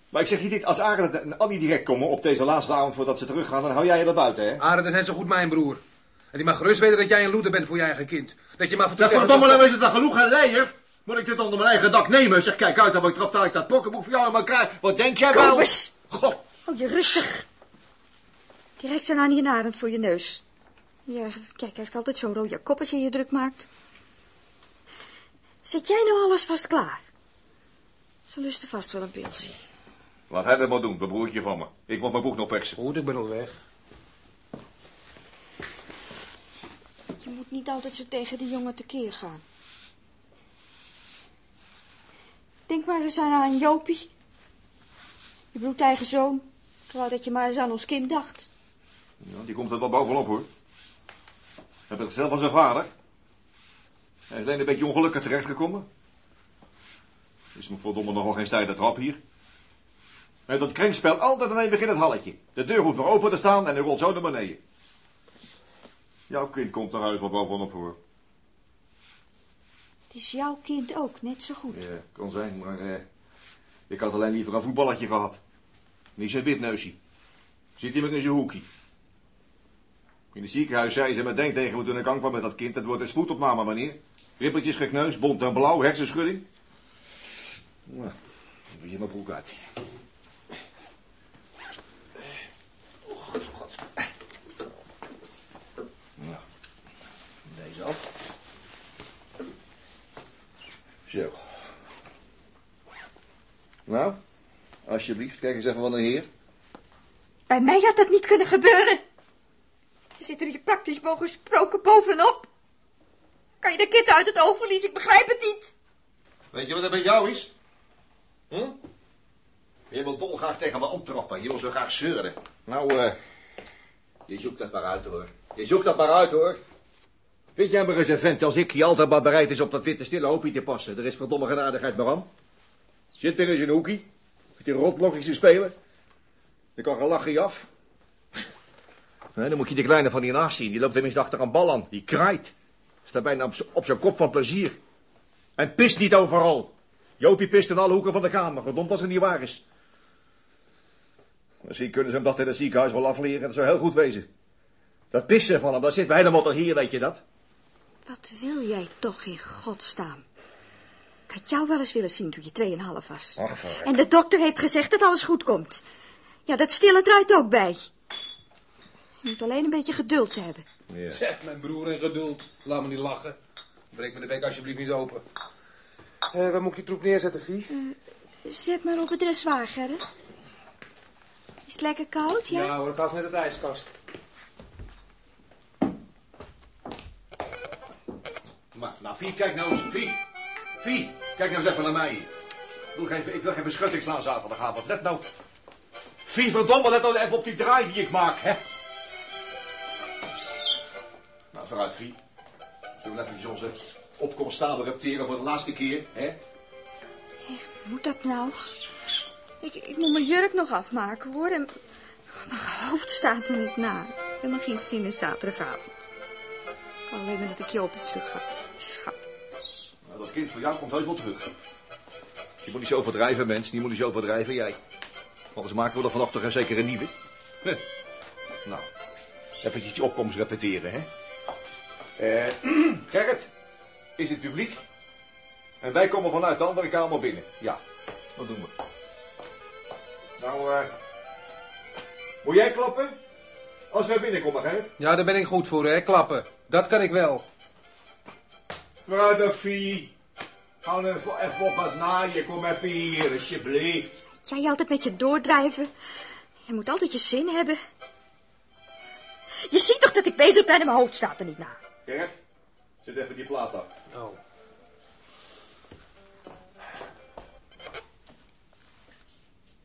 B: Maar ik zeg je dit, als Arend en Annie direct komen op deze laatste avond voordat ze teruggaan, dan hou jij je er buiten, hè?
E: Arend is net zo goed mijn broer. En die mag gerust weten dat jij een loeder bent voor je eigen kind. Dat je maar
B: Ja,
E: vertelt.
B: verdomme, nou is het dan genoeg, hè, leier? Moet ik dit onder mijn eigen dak nemen? Zeg, kijk uit, dan ik trap ik dat pokkenboek voor jou in elkaar. Wat denk jij wel?
C: Kobus!
B: God.
C: Oh, je rustig. Direct zijn Annie en Arend voor je neus. Ja, kijk, krijgt altijd zo'n rode kop als je je druk maakt. Zet jij nou alles vast klaar? Ze lusten vast wel een pilsje.
B: Laat hij dat maar doen, dat broertje van me. Ik moet mijn broek nog persen.
E: Goed, ik ben al weg.
C: Je moet niet altijd zo tegen die jongen tekeer gaan. Denk maar eens aan, aan Jopie. Je bloedeigen zoon. Terwijl dat je maar eens aan ons kind dacht.
B: Ja, die komt er wel bovenop, hoor. Heb het zelf van zijn vader. Hij is alleen een beetje ongelukkig terechtgekomen. Is me verdomme nogal geen stijde trap hier. En dat kringspel altijd alleen weer in het halletje. De deur hoeft maar open te staan en hij rolt zo naar beneden. Jouw kind komt naar huis wel bovenop, hoor.
C: Het is jouw kind ook, net zo goed.
B: Ja, kan zijn, maar eh, ik had alleen liever een voetballetje gehad. Niet zo'n witneusje. Zit hij maar in zijn hoekje. In het ziekenhuis zei ze met denk tegen me toen ik aankwam met dat kind. Het wordt een spoedopname, meneer. Rippeltjes gekneusd, bont en blauw, hersenschudding. Nou, hier mijn broek uit. Zo. Zo. Nou, alsjeblieft, kijk eens even van de heer.
C: Bij mij had dat niet kunnen gebeuren. Je zit er hier praktisch gesproken bovenop. Kan je de kind uit het oog verliezen? Ik begrijp het niet.
B: Weet je wat er bij jou is? Hm? Je wil dolgraag tegen me optrappen. Je wil zo graag zeuren. Nou, uh, je zoekt dat maar uit, hoor. Je zoekt dat maar uit, hoor. Vind jij maar eens een vent als ik die altijd maar bereid is op dat witte stille hoopje te passen. Er is verdomme genadigheid maar aan. Zit er eens een hoekie. Met die rotblokjes te spelen. Je kan gelachen je af. *laughs* Dan moet je die kleine van die naast zien. Die loopt tenminste achter een bal aan. Die kraait. Staat bijna op zijn kop van plezier. En pist niet overal. Jopie pist in alle hoeken van de kamer. Verdomd als het niet waar is. Misschien kunnen ze hem dat in het ziekenhuis wel afleren. Dat zou heel goed wezen. Dat pissen van hem, dat zit bij helemaal tot hier, weet je dat?
C: Wat wil jij toch in godsnaam? Ik had jou wel eens willen zien toen je tweeënhalf was. En de dokter heeft gezegd dat alles goed komt. Ja, dat stille draait ook bij. Je moet alleen een beetje geduld hebben.
B: Ja.
E: Zeg, mijn broer en geduld. Laat me niet lachen. Breek me de bek alsjeblieft niet open. Eh, waar moet ik die troep neerzetten, Vie?
C: Zet maar op het dressoir, Gerrit. Is het lekker koud, ja?
E: Ja hoor, ik had net het ijskast.
B: Nou, Vie, kijk nou eens. Vie, Vie, kijk nou eens even naar mij. Ik wil geen, ik wil geen beschutting slaan zaterdagavond. Let nou. Vie, verdomme, let nou even op die draai die ik maak, hè. Nou, vooruit, Vie. Zullen even onze opkomst staan repeteren voor de laatste keer, hè?
C: Moet dat nou? Ik, ik moet mijn jurk nog afmaken, hoor. En mijn hoofd staat er niet na. Ik heb geen zin in zaterdagavond. Ik kan alleen maar dat ik Jopie terug ga. Schat.
B: Nou, dat kind van jou komt heus wel terug. Je moet niet zo overdrijven, mens. Die moet niet zo overdrijven, jij. Anders maken we er vanochtend een zeker een nieuwe. Huh. Nou, eventjes je opkomst repeteren, hè. Eh, *clears throat* Gerrit, is het publiek? En wij komen vanuit de andere kamer binnen. Ja, dat doen we. Nou, eh... moet jij klappen? Als wij binnenkomen, Gerrit.
E: Ja, daar ben ik goed voor, hè, klappen. Dat kan ik wel.
B: Vooruit de Fie. Hou nou even, even op wat naaien. Kom even hier, alsjeblieft.
C: Jij altijd met je doordrijven. Je moet altijd je zin hebben. Je ziet toch dat ik bezig ben en mijn hoofd staat er niet na.
B: Gerrit, zet even die plaat af.
E: Oh.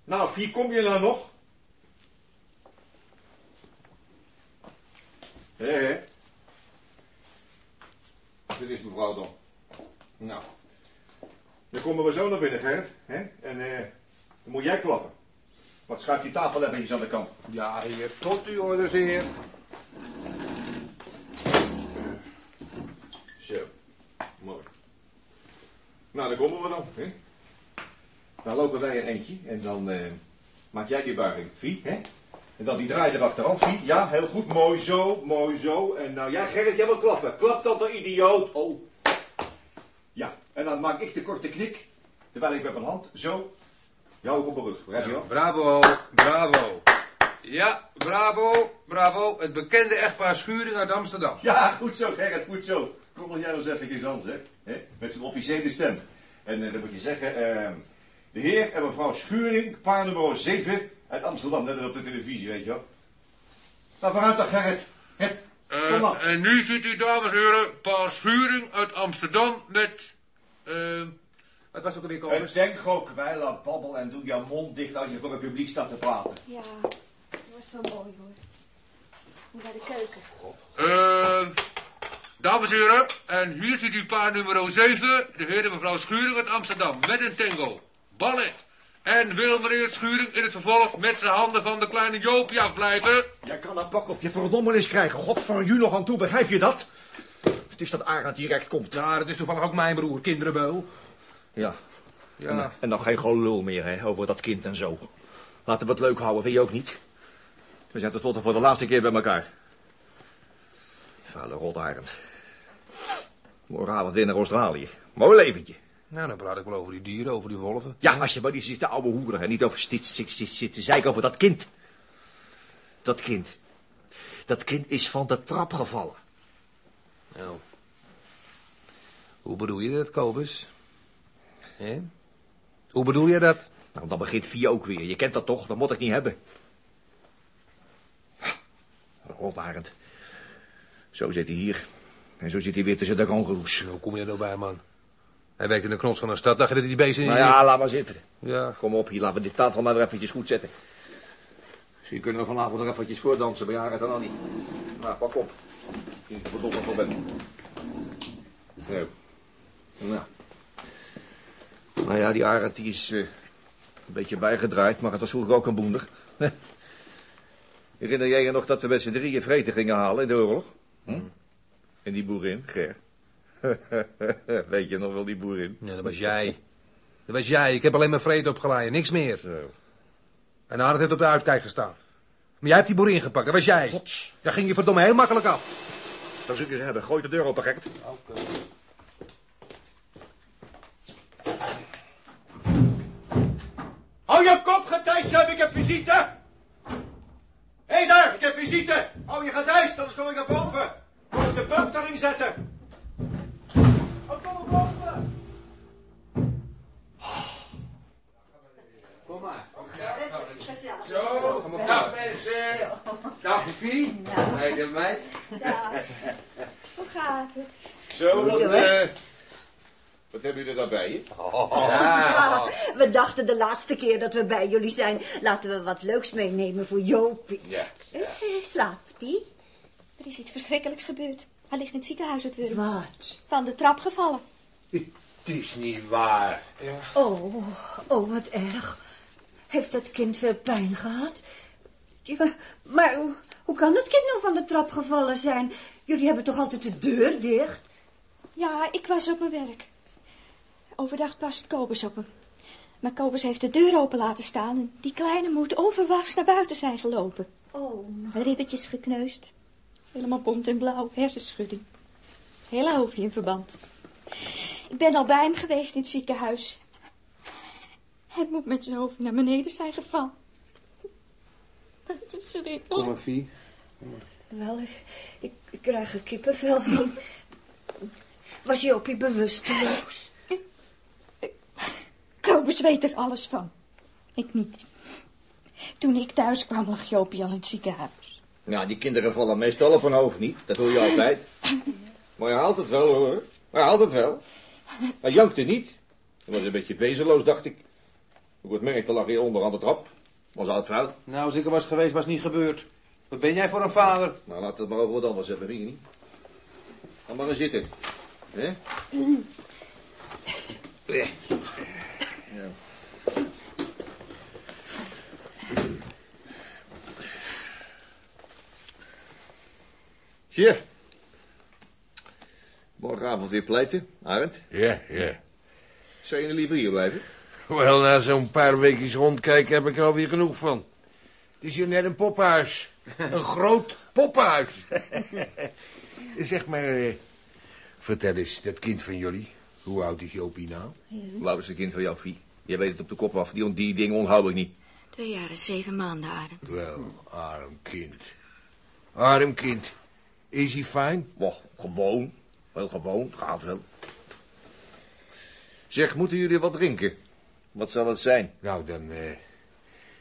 B: Nou, Fie, kom je nou nog? Hé, hé. Dit is mevrouw dan. Nou. Dan komen we zo naar binnen, Gerrit. Hè? En eh, dan moet jij klappen. Wat schuift die tafel eventjes aan de kant.
E: Ja, heer, tot uw orders, heer.
B: Zo. Mooi. Nou, dan komen we dan. Hè? Dan lopen wij een eentje en dan eh, maak jij die buiging. Vie, hè? En dan die draai erachteraan. Vie, ja, heel goed. Mooi zo, mooi zo. En nou, ja, Gerrit, jij wil klappen. Klap dan, de idioot. Oh. Ja, en dan maak ik de korte knik. Terwijl ik met mijn hand zo jou op mijn rug. Begrijp je wel?
E: Bravo, bravo. Ja, bravo, bravo. Het bekende echtpaar Schuring uit Amsterdam.
B: Ja, goed zo, Gerrit, goed zo. Kom nog jij nog eens even aan, zeg. Hè? Met zijn officiële stem. En eh, dan moet je zeggen, eh, de heer en mevrouw Schuring, paar nummer 7 uit Amsterdam. Net als op de televisie, weet je wel. Nou, vooruit dan, Gerrit. Hè? Kom dan.
E: en nu ziet u, dames en heren, Paul Schuring uit Amsterdam met... eh wat was ook alweer,
B: En
E: Kobus?
B: denk gewoon kwijl babbel en doe jouw mond dicht als je voor het publiek staat te praten.
C: Ja, dat was wel mooi, hoor. Moet naar de keuken.
E: Eh, dames en heren, en hier ziet u paar nummer 7, de heer en mevrouw Schuring uit Amsterdam, met een tango, ballet. En wil meneer Schuring in het vervolg met zijn handen van de kleine Joopie afblijven?
B: Jij kan een pak op je verdommenis krijgen. God voor u nog aan toe, begrijp je dat? Het is dat Arend direct komt.
E: Ja, dat is toevallig ook mijn broer, kinderenbeul.
B: Ja,
E: Ja,
B: En dan geen gelul meer hè, over dat kind en zo. Laten we het leuk houden, vind je ook niet? We zijn tenslotte voor de laatste keer bij elkaar. Vuile rotarend. Morgenavond weer naar Australië. Mooi leventje.
E: Nou dan praat ik wel over die dieren, over die wolven.
B: Ja, als je maar die zit de oude hoeren en niet over zit, zit, zit, zit te zeiken over dat kind. Dat kind. Dat kind is van de trap gevallen.
E: Nou. Hoe bedoel je dat, Kobus? Hoe bedoel je dat?
B: Nou, dan begint Vie ook weer. Je kent dat toch? Dat moet ik niet hebben. Rotarend. Zo zit hij hier. En zo zit hij weer tussen de kangoeroes.
E: Hoe kom je er nou bij, man? Hij werkt in de knots van een stad. Dacht je dat hij die beesten niet...
B: Nou ja, laat maar zitten.
E: Ja.
B: Kom op, hier, laten we dit tafel maar er eventjes goed zetten. Misschien kunnen we vanavond nog eventjes voordansen bij Arend en Annie. Nou, pak op. Misschien is het verdomme voor ben. Zo. Nou. Nou ja, die Arend die is eh, een beetje bijgedraaid, maar het was vroeger ook een boender. *laughs* Herinner jij je nog dat we met z'n drieën vreten gingen halen in de oorlog? Hm? En die boerin, Ger. *laughs* Weet je nog wel die boerin?
E: Ja, dat was jij. Dat was jij. Ik heb alleen maar vrede opgeladen. Niks meer.
B: Zo.
E: En Arend heeft op de uitkijk gestaan. Maar jij hebt die boer ingepakt. Dat was jij. Daar ging je verdomme heel makkelijk af.
B: Dan zoek je ze hebben. Gooi de deur open, gek. Hou je kop, Getijs, heb ik heb visite. Hé hey daar, ik heb visite. Hou je Getijs, anders kom ik naar boven. Kom ik de pump erin zetten.
G: Meid.
C: Hoe gaat het?
B: Zo, wat, eh, wat hebben jullie daarbij? je?
H: Ja, *laughs* we dachten de laatste keer dat we bij jullie zijn... laten we wat leuks meenemen voor Jopie.
B: Ja.
H: Eh, slaapt die?
C: Er is iets verschrikkelijks gebeurd. Hij ligt in het ziekenhuis het wurm.
H: Wat?
C: Van de trap gevallen.
G: Het is niet waar.
H: Oh, oh, wat erg. Heeft dat kind veel pijn gehad? Ja, maar, maar hoe, kan dat kind nou van de trap gevallen zijn? Jullie hebben toch altijd de deur dicht?
C: Ja, ik was op mijn werk. Overdag past Kobus op hem. Maar Kobus heeft de deur open laten staan en die kleine moet onverwachts naar buiten zijn gelopen.
H: Oh,
C: Ribbetjes gekneusd. Helemaal bont en blauw, hersenschudding. Hele hoofdje in verband. Ik ben al bij hem geweest in het ziekenhuis. Hij moet met zijn hoofd naar beneden zijn gevallen.
E: Kom maar, Fie.
H: wel, ik, ik, ik krijg er kippenvel van. Was Jopie bewusteloos?
C: Kobus weet er alles van. Ik niet. Toen ik thuis kwam lag Jopie al in het ziekenhuis.
B: Nou, die kinderen vallen meestal op hun hoofd niet. Dat hoor je altijd. Maar hij haalt het wel, hoor. Hij haalt het wel. Hij jankte niet. Hij was een beetje wezenloos, dacht ik. Hoe het merkte lag hij onder aan de trap. Was oud vrouw.
E: Nou, als ik er was geweest, was het niet gebeurd. Wat ben jij voor een vader?
B: Nou, we het maar over wat anders hebben, vind je niet? Ga maar eens zitten. Hè? Ja. Tje. Morgenavond weer pleiten, Arend.
G: Ja, ja.
B: Zou je liever hier blijven?
G: Wel, na zo'n paar weekjes rondkijken heb ik er alweer genoeg van. Het is hier net een poppenhuis. Een *laughs* groot poppenhuis. *laughs* zeg maar, eh, vertel eens, dat kind van jullie, hoe oud is Jopie nou?
B: Hoe oud is het kind van jou, Vie? Je weet het op de kop af. Die, die dingen onthoud ik niet.
C: Twee jaar en zeven maanden, Arend.
G: Wel, arm kind. Arm kind. Is hij fijn?
B: Wel, gewoon. Wel gewoon, het gaat wel. Zeg, moeten jullie wat drinken? Wat zal het zijn?
G: Nou, dan eh,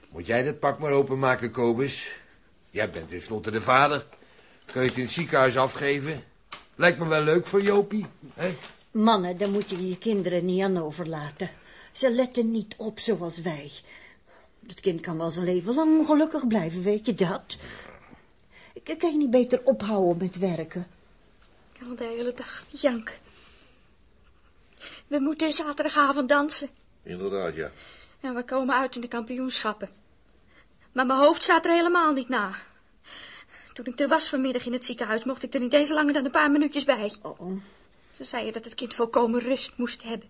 G: moet jij dat pak maar openmaken, Kobus. Jij bent tenslotte de vader. Kun je het in het ziekenhuis afgeven? Lijkt me wel leuk voor Jopie. Hè?
H: Mannen, daar moet je je kinderen niet aan overlaten. Ze letten niet op zoals wij. Dat kind kan wel zijn leven lang ongelukkig blijven, weet je dat? Ik kan je niet beter ophouden met werken.
C: Ik kan al de hele dag janken. We moeten zaterdagavond dansen.
B: Inderdaad, ja.
C: En we komen uit in de kampioenschappen. Maar mijn hoofd staat er helemaal niet na. Toen ik er was vanmiddag in het ziekenhuis, mocht ik er niet eens langer dan een paar minuutjes bij.
H: Oh,
C: Ze zeiden dat het kind volkomen rust moest hebben.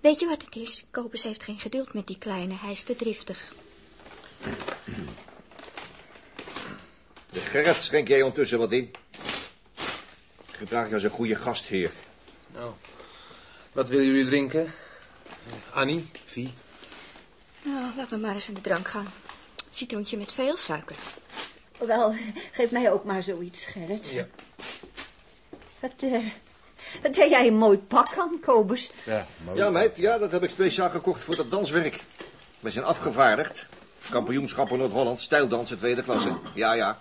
C: Weet je wat het is? Kobus heeft geen geduld met die kleine. Hij is te driftig.
B: De Gerrit, schenk jij ondertussen wat in? Gedraag je als een goede gastheer.
E: Nou, wat willen jullie drinken? Annie, Fie.
C: Nou, laten we maar eens aan de drank gaan. Citroentje met veel suiker.
H: wel, geef mij ook maar zoiets, Gerrit.
E: Ja.
H: Wat, eh, Wat heb jij een mooi pak aan, Kobus.
G: Ja, mooi.
B: Ja, meid, ja, dat heb ik speciaal gekocht voor dat danswerk. We zijn afgevaardigd. Kampioenschappen Noord-Holland, stijldansen, tweede klasse. Ja, ja.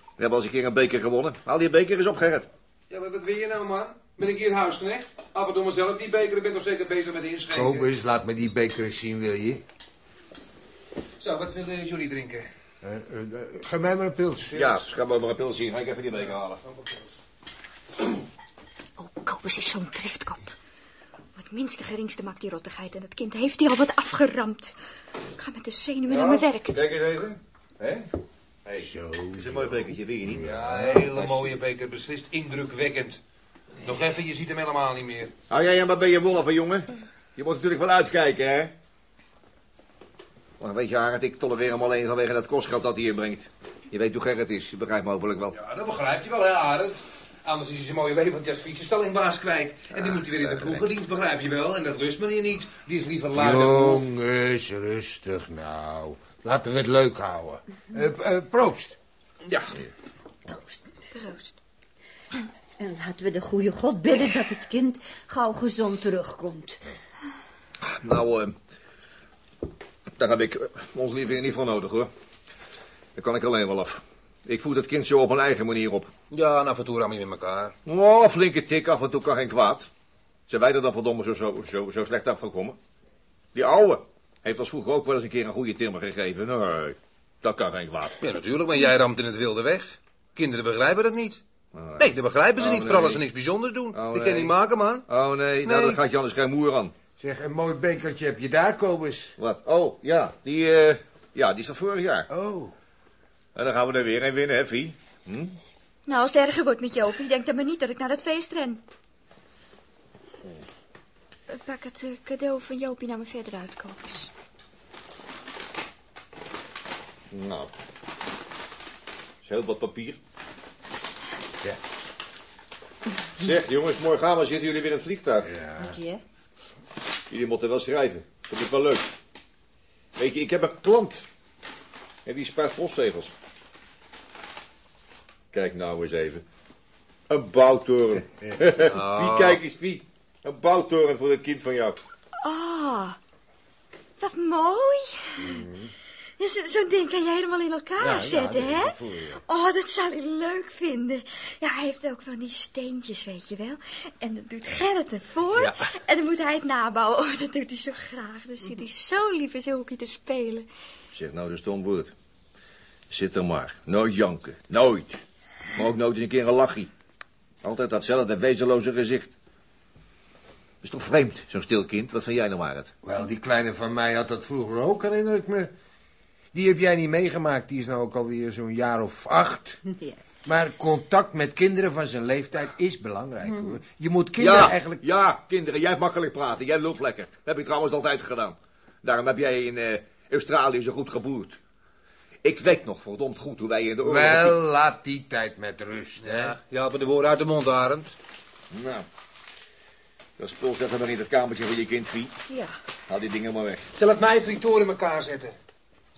B: We hebben al eens een keer een beker gewonnen. Haal die beker eens op, Gerrit.
E: Ja, maar wat wil je nou, man? Ben ik hier huisknecht? Af en toe mezelf die beker, ik ben toch zeker bezig met inschenken?
G: Kobus, laat me die beker eens zien, wil je?
E: Zo, wat willen jullie drinken?
G: Eh, ga mij maar een pils.
B: Ja, schat me maar een pil zien. Ga ik even die beker halen.
C: Oh, Kobus is zo'n driftkop. Het minste geringste maakt die rottigheid en het kind heeft die al wat afgeramd. Ik ga met de zenuwen naar mijn werk.
B: Kijk eens even. Hé? Hey. Zo. Het is een mooi bekertje, wil je niet?
E: Ja, een hele mooie beker, beslist indrukwekkend. Nog even, je ziet hem helemaal niet meer.
B: Hou jij maar bij je wolven, jongen. Je moet natuurlijk wel uitkijken, hè? Maar weet je, Arend, ik tolereer hem alleen vanwege dat kostgeld dat hij inbrengt. Je weet hoe Gerrit is, je begrijpt me hopelijk wel.
E: Ja, dat begrijp je wel, hè, Arend? Anders is hij zijn mooie leventjes fietsenstalingbaas kwijt. En die moet hij weer in de ploegendienst, begrijp je wel? En dat rust meneer niet. Die is liever moe.
G: Jongens, rustig nou. Laten we het leuk houden. Eh, eh, proost.
E: Ja,
C: Proost.
H: En laten we de goede God bidden dat het kind gauw gezond terugkomt.
B: Nou, eh, daar heb ik eh, ons liever niet voor nodig, hoor. Daar kan ik alleen wel af. Ik voed het kind zo op mijn eigen manier op.
E: ja, en af en toe ram je met elkaar.
B: Oh, een flinke tik af en toe kan geen kwaad. Zijn wij er dan verdomme zo, zo, zo, zo slecht afgekomen? Die ouwe heeft ons vroeger ook wel eens een keer een goede timmer gegeven. Nee, dat kan geen kwaad.
E: Ja, natuurlijk, maar jij ramt in het wilde weg. Kinderen begrijpen dat niet. Nee, dat begrijpen ze
B: Oh,
E: niet, vooral als ze niks bijzonders doen.
B: Oh,
E: Die
B: nee.
E: kan niet maken, man.
B: Oh nee, nou
E: Nee.
B: dat gaat je anders geen moer aan.
G: Zeg, een mooi bekertje heb je daar, Kobus.
B: Wat? Oh, ja, die, eh, ja, die is van vorig jaar.
G: Oh.
B: En dan gaan we er weer een winnen, hè, Vie? Hm?
C: Nou, als het erger wordt met Jopie, denk dan maar niet dat ik naar het feest ren. Pak het eh, cadeau van Jopie naar me verder uit, Kobus.
B: Nou. is heel wat papier.
G: Ja. *laughs*
B: Zeg, jongens, morgenavond zitten jullie weer in het vliegtuig.
H: Moet je, hè?
B: Jullie moeten wel schrijven. Dat is wel leuk. Weet je, ik heb een klant. En die spaart postzegels. Kijk nou eens even. Een bouwtoren. *laughs* *laughs* Wie, kijk eens, wie? Een bouwtoren voor het kind van jou.
C: Ah, wat mooi. Ja, zo- Zo'n ding kan je helemaal in elkaar
G: Ja, ja,
C: zetten,
G: nee,
C: hè?
G: dat voel je.
C: Oh, dat zou ik leuk vinden. Ja, hij heeft ook van die steentjes, weet je wel. En dat doet Gerrit ervoor.
E: Ja.
C: En dan moet hij het nabouwen. Oh, dat doet hij zo graag. Dan zit hij zo lief in zijn hoekje te spelen.
B: Zeg nou de stom woord. Zit er maar. Nooit janken. Nooit. Maar ook nooit eens een keer een lachie. Altijd datzelfde wezenloze gezicht. Is toch vreemd, zo'n stil kind? Wat vind jij nou maar het?
G: Wel, die kleine van mij had dat vroeger ook, herinner ik me. Die heb jij niet meegemaakt. Die is nou ook alweer zo'n jaar of acht.
H: Ja.
G: Maar contact met kinderen van zijn leeftijd is belangrijk, hoor. Je moet kinderen
B: Ja,
G: eigenlijk...
B: ja, kinderen, jij hebt makkelijk praten. Jij loopt lekker. Dat heb ik trouwens altijd gedaan. Daarom heb jij in eh, Australië zo goed geboerd. Ik weet nog verdomd goed hoe wij in de oorlog...
G: Wel, laat die tijd met rust, hè.
E: Ja, haalt me de woorden uit de mond, Arend.
B: Nou, dat spul zet er maar in het kamertje van je kind, Vie.
C: Ja.
B: Haal die dingen maar weg.
E: Zal ik mij fritoor in elkaar zetten?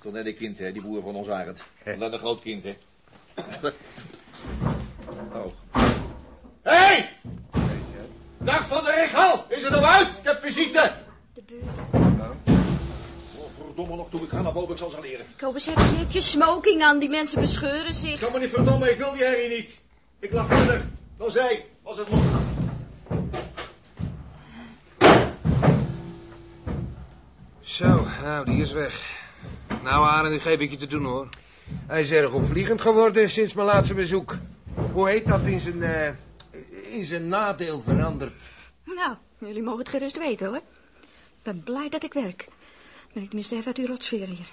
B: Is toch net een kind, hè, die boer van ons Arend. Net een groot kind, hè. *laughs* oh. Hé! Hey! Dag van de Richal! Is er nou uit? Ik heb visite!
C: De buren.
B: Oh, verdomme nog toe, ik ga naar boven, ik zal ze leren.
C: Kobus, heb je, heb je smoking aan? Die mensen bescheuren zich.
B: Kan me niet verdomme, ik wil die herrie niet. Ik lag harder dan zij, als het mocht.
E: Zo, nou, die is weg. Nou, Arend, ik geef ik je te doen, hoor.
G: Hij is erg opvliegend geworden sinds mijn laatste bezoek. Hoe heet dat in zijn, eh, in zijn nadeel veranderd?
C: Nou, jullie mogen het gerust weten, hoor. Ik ben blij dat ik werk. Ben ik tenminste even uit die rotsfeer hier.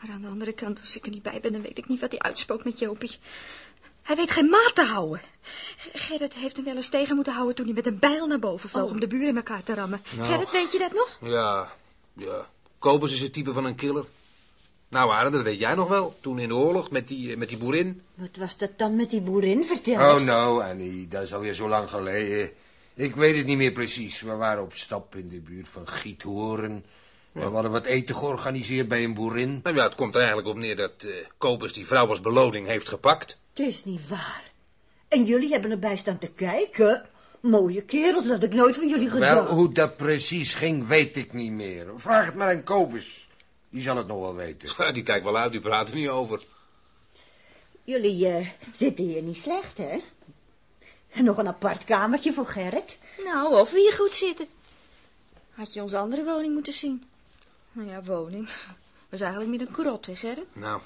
C: Maar aan de andere kant, als ik er niet bij ben, dan weet ik niet wat hij uitspookt met Jopie. Hij weet geen maat te houden. Gerrit heeft hem wel eens tegen moeten houden toen hij met een bijl naar boven vloog om de buren in elkaar te rammen. Gerrit, weet je dat nog?
E: Ja, ja. Kobus is het type van een killer. Nou, Arend, dat weet jij nog wel. Toen in de oorlog met die, eh, met die boerin.
H: Wat was dat dan met die boerin? Vertel
G: Oh,
H: eens.
G: nou, Annie, dat is alweer zo lang geleden. Ik weet het niet meer precies. We waren op stap in de buurt van Giethoorn. We hadden wat eten georganiseerd bij een boerin.
E: Nou ja, het komt er eigenlijk op neer dat eh Kobus die vrouw als beloning heeft gepakt.
H: Het is niet waar. En jullie hebben erbij staan te kijken. Mooie kerels, dat had ik nooit van jullie
G: Wel,
H: gedacht.
G: hoe dat precies ging, weet ik niet meer. Vraag het maar aan Kobus. Die zal het nog wel weten. *laughs*
E: Die kijkt wel uit, die praat er niet over.
H: Jullie eh, zitten hier niet slecht, hè? En nog een apart kamertje voor Gerrit.
C: Nou, of we hier goed zitten. Had je onze andere woning moeten zien. Nou ja, woning. *laughs* Was eigenlijk meer een krot, hè Gerrit?
E: Nou,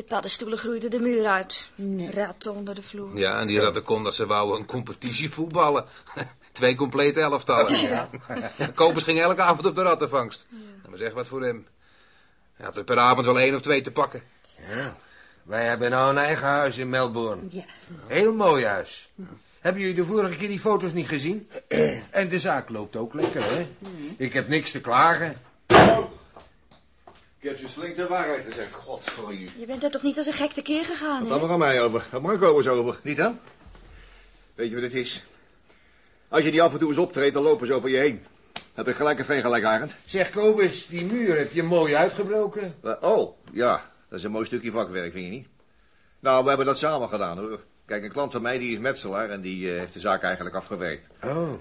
C: De paddenstoelen groeiden de muur uit. Ratten onder de vloer.
E: ja, en die ratten kon dat ze wouden een competitie voetballen. *laughs* Twee complete elftallen. Ja. Kopers ging elke avond op de rattenvangst. Dat was echt wat voor hem. Hij had er per avond wel één of twee te pakken.
G: Ja. Wij hebben nou een eigen huis in Melbourne.
H: Ja.
G: Heel mooi huis. Hebben jullie de vorige keer die foto's niet gezien? *clears throat* en de zaak loopt ook lekker, hè? Ik heb niks te klagen.
B: Ik heb je slink de waarheid gezegd. God voor je.
C: Je bent er toch niet als een gek tekeer gegaan,
B: Dan
C: hè?
B: maar aan mij over. Dat mag ook eens over. Niet dan? Weet je wat het is? Als je die af en toe eens optreedt, dan lopen ze over je heen. Heb ik gelijk een veen gelijk, Arend?
G: Zeg, Kobus, die muur heb je mooi uitgebroken.
B: Eh, Oh, ja. Dat is een mooi stukje vakwerk, vind je niet? Nou, we hebben dat samen gedaan, hoor. Kijk, een klant van mij die is metselaar en die eh, heeft de zaak eigenlijk afgewerkt.
G: Oh.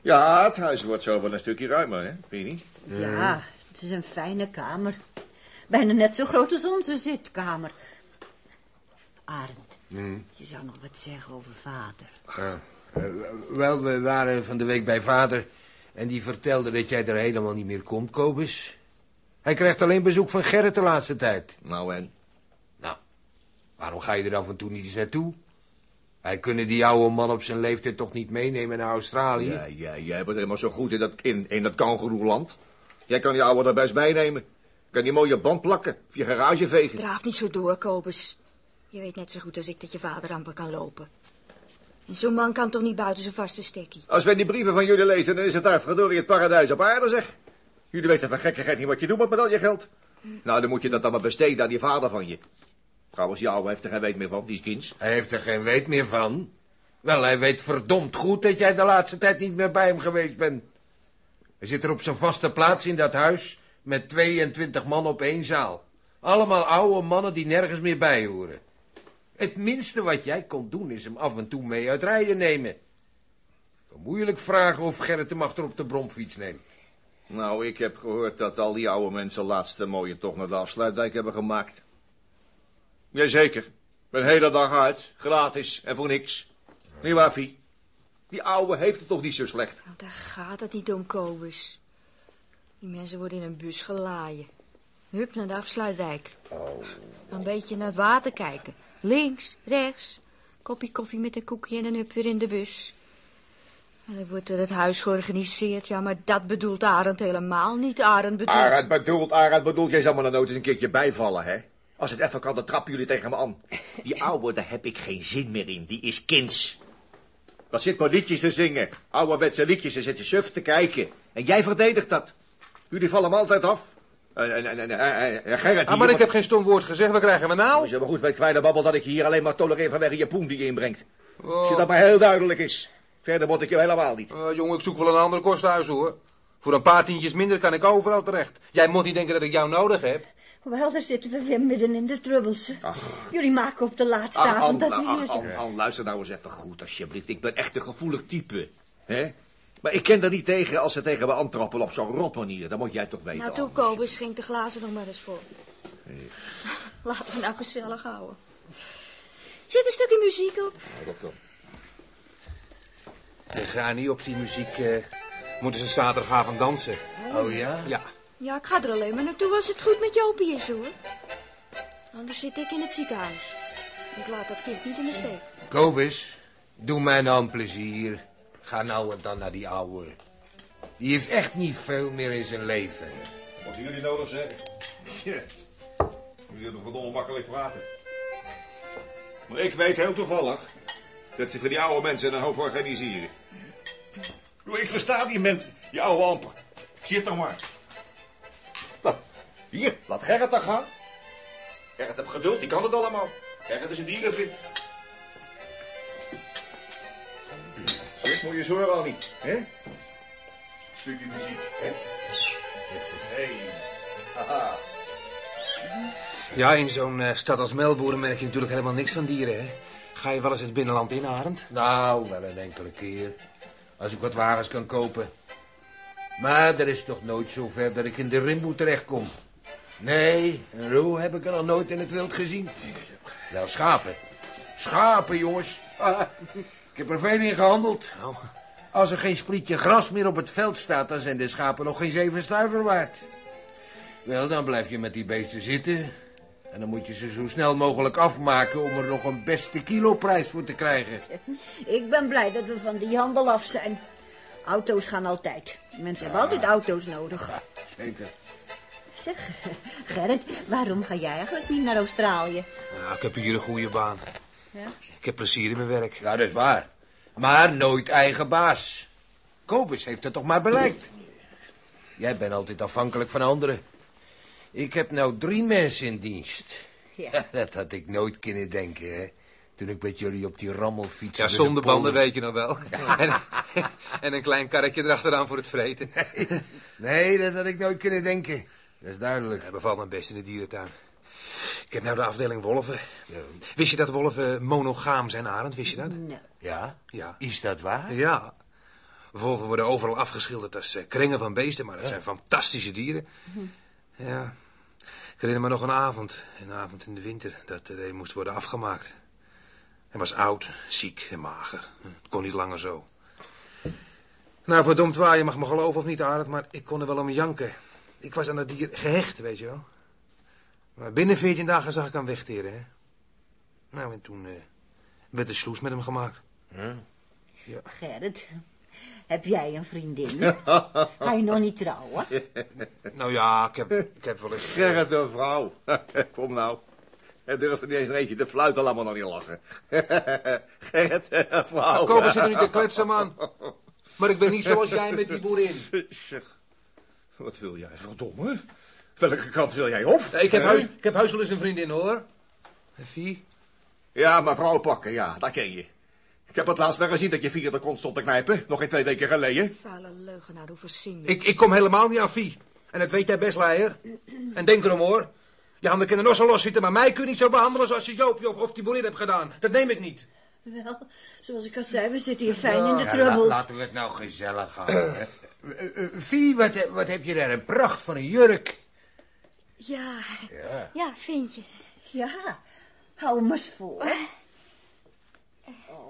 B: Ja, het huis wordt zo wel een stukje ruimer, hè? Vind je niet?
H: Ja, het is een fijne kamer. Bijna net zo groot als onze zitkamer. Arend, je zou nog wat zeggen over vader.
G: Eh, wel, we waren van de week bij vader en die vertelde dat jij er helemaal niet meer komt, Kobus. Hij krijgt alleen bezoek van Gerrit de laatste tijd.
B: Nou en?
G: Nou, waarom ga je er af en toe niet eens naartoe? Wij kunnen die oude man op zijn leeftijd toch niet meenemen naar Australië?
B: Ja, ja, jij bent helemaal zo goed in dat, in, in dat kangoeroeland. Jij kan die ouwe er best bij nemen. Kan die mooie band plakken, of je garage vegen.
C: Draaf niet zo door, Kobus. Je weet net zo goed als ik dat je vader amper kan lopen. En zo'n man kan toch niet buiten zijn vaste stekkie?
B: Als wij die brieven van jullie lezen, dan is het daar verdorie het paradijs op aarde, zeg. Jullie weten van gekkigheid niet wat je doet met al je geld. Nou, dan moet je dat dan maar besteden aan die vader van je. Trouwens, die ouwe heeft er geen weet meer van, die is kinds.
G: Hij heeft er geen weet meer van. Wel, hij weet verdomd goed dat jij de laatste tijd niet meer bij hem geweest bent. Hij zit er op zijn vaste plaats in dat huis met 22 man op één zaal. Allemaal oude mannen die nergens meer bij horen. Het minste wat jij kon doen is hem af en toe mee uit rijden nemen. Kan moeilijk vragen of Gerrit hem achter op de bromfiets neemt.
B: Nou, ik heb gehoord dat al die oude mensen laatste mooie tocht naar de afsluitdijk hebben gemaakt. Jazeker. Een hele dag uit, gratis en voor niks. Niet waar, Fie? Die ouwe heeft het toch niet zo slecht?
C: Nou, daar gaat het niet om, Kobus. Die mensen worden in een bus gelaaien. Hup naar de afsluitdijk. Een beetje naar het water kijken. Links, rechts. Kopje koffie met een koekje en dan hup weer in de bus. En dan wordt er het huis georganiseerd. Ja, maar dat bedoelt Arend helemaal niet. Arend bedoelt...
B: Arend bedoelt, Arend bedoelt, jij zal me dan eens een keertje bijvallen, hè? Als het even kan, dan trappen jullie tegen me aan. Die ouwe, daar heb ik geen zin meer in. Die is kinds. Dat zit maar liedjes te zingen. Ouderwetse liedjes en zit je suf te kijken. En jij verdedigt dat. Jullie vallen me altijd af. En, en, en, en, Gerrit
E: Ah, maar ik heb geen stom woord gezegd. Wat krijgen we nou?
B: Als je maar goed weet, kwijt babbel, dat ik je hier alleen maar tolereer vanwege je poen die je inbrengt. Als je
E: Oh,
B: dat maar heel duidelijk is. Verder moet ik je helemaal niet.
E: eh, jongen, ik zoek wel een andere kosthuis, hoor. Voor een paar tientjes minder kan ik overal terecht. Jij moet niet denken dat ik jou nodig heb.
H: Wel, daar zitten we weer midden in de trubbels. Jullie maken op de laatste
B: Ach,
H: avond dat we
B: ach,
H: hier.
B: An, An, luister nou eens even goed, alsjeblieft. Ik ben echt een gevoelig type. hè? Maar ik ken er niet tegen als ze tegen me aantrappen op zo'n rot manier. Dat moet jij toch weten.
C: Nou, toe. Kobus, schenk de glazen nog maar eens vol. Laten we nou gezellig houden. Zet een stukje muziek op.
B: Ja, dat kan.
E: Ik ga niet op die muziek. eh, moeten ze zaterdagavond dansen?
G: Oh ja?
E: Ja.
C: Ja, ik ga er alleen maar naartoe als het goed met Jopie is, hoor. Anders zit ik in het ziekenhuis. Ik laat dat kind niet in de steek.
G: Kobus, doe mij nou een plezier. Ga nou en dan naar die ouwe. Die heeft echt niet veel meer in zijn leven.
B: Wat jullie nodig zeggen. Tja. Jullie hebben verdomme makkelijk praten. Maar ik weet heel toevallig dat ze voor die oude mensen een hoop organiseren. Ik versta die mensen, die oude amper. Ik zie het nog maar. Hier, laat Gerrit dan gaan. Gerrit heb geduld, die kan het allemaal. Gerrit is een dierenvriend. Zeg, moet je zorgen al niet, hè? Stukje muziek, hè? Hey. Haha.
E: Ja, in zo'n eh, stad als Melbourne merk je natuurlijk helemaal niks van dieren, hè. Ga je wel eens het binnenland in, Arend?
G: Nou, wel een enkele keer. Als ik wat wagens kan kopen. Maar er is toch nooit zo ver dat ik in de rimboe terechtkom. Nee, een roe heb ik er nog nooit in het wild gezien. Wel schapen. Schapen, jongens. Ah, ik heb er veel in gehandeld.
E: Oh.
G: Als er geen sprietje gras meer op het veld staat... dan zijn de schapen nog geen zeven stuiver waard. Wel, dan blijf je met die beesten zitten. En dan moet je ze zo snel mogelijk afmaken... om er nog een beste kiloprijs voor te krijgen. *laughs*
H: Ik ben blij dat we van die handel af zijn. Auto's gaan altijd. Mensen hebben altijd auto's nodig.
G: Zeker.
H: Zeg, *laughs* Gerrit, waarom ga jij eigenlijk niet naar Australië?
E: Nou, ik heb hier een goede baan.
H: Ja?
E: Ik heb plezier in mijn werk.
G: Ja, dat is waar. Maar nooit eigen baas. Kobus heeft het toch maar bereikt. Jij bent altijd afhankelijk van anderen. Ik heb nou drie mensen in dienst.
H: Ja. *laughs*
G: Dat had ik nooit kunnen denken, hè. Toen ik met jullie op die rammelfiets...
E: Ja, zonder banden weet je nog wel. *laughs* En, en een klein karretje erachteraan voor het vreten.
G: Nee, dat had ik nooit kunnen denken. Dat is duidelijk.
E: Hij bevalt me best in de dierentuin. Ik heb nou de afdeling wolven. Wist je dat wolven monogaam zijn, Arend? Wist je dat?
H: Nou,
G: Ja?
E: Ja.
G: Is dat waar?
E: Ja. Wolven worden overal afgeschilderd als eh, kringen van beesten, maar dat zijn fantastische dieren. Ja. Ik herinner me nog een avond, een avond in de winter, dat er een moest worden afgemaakt. Hij was oud, ziek en mager. Het kon niet langer zo. Nou, verdomd waar, je mag me geloven of niet, Arend, maar ik kon er wel om janken. Ik was aan dat dier gehecht, weet je wel. Maar binnen veertien dagen zag ik hem wegteren, hè. Nou, en toen eh, werd de sloes met hem gemaakt.
H: Gerrit, heb jij een vriendin? *laughs* Ga je nog niet trouwen? *laughs*
E: Nou ja, ik heb, ik heb wel eens...
B: Gerrit, een vrouw. *laughs* Kom nou. Hij durfde niet eens een eentje te fluiten, laat me nog niet lachen. Gerrit, een vrouw.
E: Kopen zit er niet te kletsen, man. Maar ik ben niet zoals jij met die boerin.
B: Wat wil jij, verdomme? Welke kant wil jij op?
E: Ik heb, huis, ik heb huis wel eens een vriendin, hoor. Vie?
B: Ja, maar pakken, ja, dat ken je. Ik heb het laatst wel gezien dat je vier de kont stond te knijpen. Nog geen twee weken geleden.
C: Vuile leugenaar, hoe verzin je?
E: Ik, ik kom helemaal niet aan Vie. En dat weet jij best, Leier. En denk erom, hoor. Je handen kunnen nog zo los zitten, maar mij kun je niet zo behandelen zoals je Joopje of, of die boerin hebt gedaan. Dat neem ik niet.
H: Wel, zoals ik al zei, we zitten hier fijn in de
G: Ja,
H: trubbel.
G: la- laten we het nou gezellig houden. Hè. Eh, eh, Vie, wat, wat heb je daar een pracht van een jurk.
C: Ja,
G: Ja.
C: ja, vind je.
H: Ja, hou hem eens voor.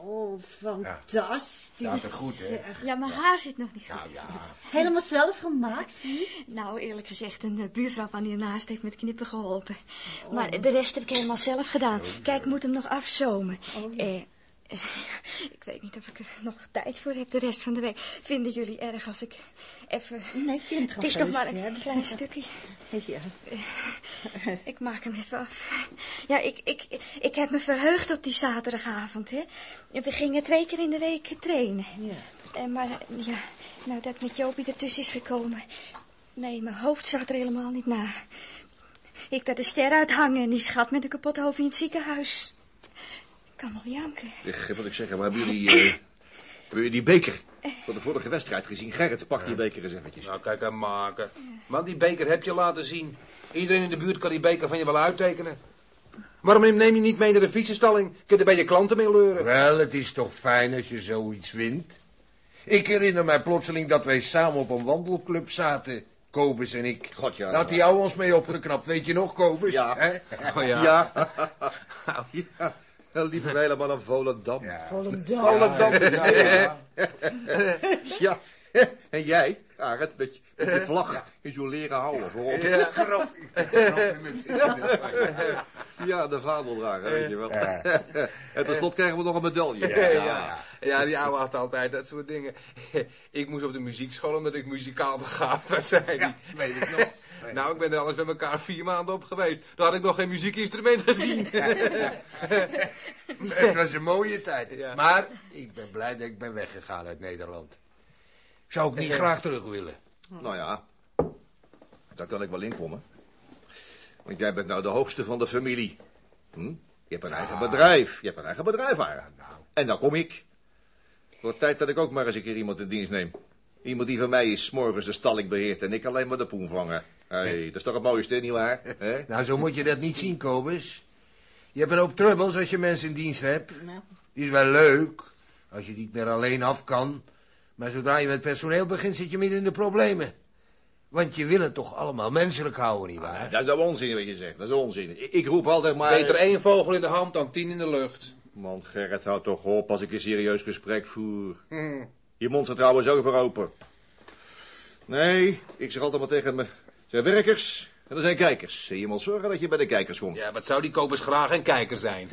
H: Oh, fantastisch.
G: staat er goed, hè?
C: Ja, mijn haar zit nog niet goed.
G: Nou ja.
H: Helemaal zelf gemaakt, Vie?
C: Nou, eerlijk gezegd, een eh, buurvrouw van hiernaast heeft met knippen geholpen. Maar de rest heb ik helemaal zelf gedaan. Kijk, ik moet hem nog afzomen. Eh, eh, *laughs* ik weet niet of ik er nog tijd voor heb de rest van de week. Vinden jullie erg als ik even...
H: Nee, kind,
C: Het is nog maar een
H: verder.
C: klein stukje.
H: Ja. *laughs*
C: Ik maak hem even af. Ja, ik, ik, ik heb me verheugd op die zaterdagavond, hè. We gingen twee keer in de week trainen.
H: Ja.
C: En maar, ja, nou dat met Jopie ertussen is gekomen. Nee, mijn hoofd zat er helemaal niet na. Ik daar de ster uithangen en die schat met een kapot hoofd in het ziekenhuis. Ik kan wel janken.
B: Ik wat ik zeggen, maar hebben jullie, eh, *clears throat* hebben jullie die beker van de vorige wedstrijd gezien? Gerrit, pak die beker eens eventjes.
E: Nou, kijk aan maken. Man, die beker heb je laten zien. Iedereen in de buurt kan die beker van je wel uittekenen. Waarom neem je niet mee naar de fietsenstalling? Kun je er bij je klanten mee leuren?
G: Wel, het is toch fijn als je zoiets wint. Ik herinner mij plotseling dat wij samen op een wandelclub zaten. Kobus en ik.
B: God, ja.
G: Daar had hij jou ons mee opgeknapt, weet je nog, Kobus?
B: Ja.
G: Hè?
E: Oh ja.
B: Ja. *laughs* *laughs* ja. Dan liepen we helemaal naar Volendam.
G: Ja.
H: Volendam.
B: Volendam.
G: Ja, ja.
B: Ja. En jij, Arend, met je, met je vlag in zo'n leren houden voorop.
G: Ja, grap.
B: Ja, de vaandeldrager, weet je wel. *laughs* En tenslotte krijgen we nog een medaille.
E: Ja, ja. ja, die oude had altijd dat soort dingen. *laughs* Ik moest op de muziekschool omdat ik muzikaal begaafd was, zei hij.
G: Ja, weet ik nog.
E: Nou, ik ben er alles bij elkaar vier maanden op geweest. Daar had ik nog geen muziekinstrument *laughs* gezien.
G: Het was een mooie tijd.
E: Ja.
G: Maar ik ben blij dat ik ben weggegaan uit Nederland. Zou ik niet graag terug willen.
B: Nou ja, daar kan ik wel inkomen. Want jij bent nou de hoogste van de familie. Hm? Je hebt een eigen bedrijf. Je hebt een eigen bedrijf, Arend. En dan kom ik. Het wordt tijd dat ik ook maar eens een keer iemand in dienst neem. Iemand die van mij is, 's morgens de stalling beheert en ik alleen maar de poen vangen. Hey, dat is toch het mooiste, nietwaar? Hè? *laughs*
G: Nou, zo moet je dat niet zien, Kobus. Je hebt een hoop trubbels als je mensen in dienst hebt.
H: Nou,
G: Die is wel leuk, als je niet meer alleen af kan. Maar zodra je met personeel begint, zit je midden in de problemen. Want je wil het toch allemaal menselijk houden, nietwaar?
B: Dat is onzin wat je zegt, dat is onzin. Ik, ik roep altijd maar...
D: Beter één vogel in de hand dan tien in de lucht.
B: Man, Gerrit, houd toch op als ik een serieus gesprek voer. Je mond staat trouwens ook weer open. Nee, ik zeg altijd maar tegen me... Er zijn werkers en er zijn kijkers. En je moet zorgen dat je bij de kijkers komt.
E: Ja, wat zou die kopers graag een kijker zijn? *laughs* *laughs*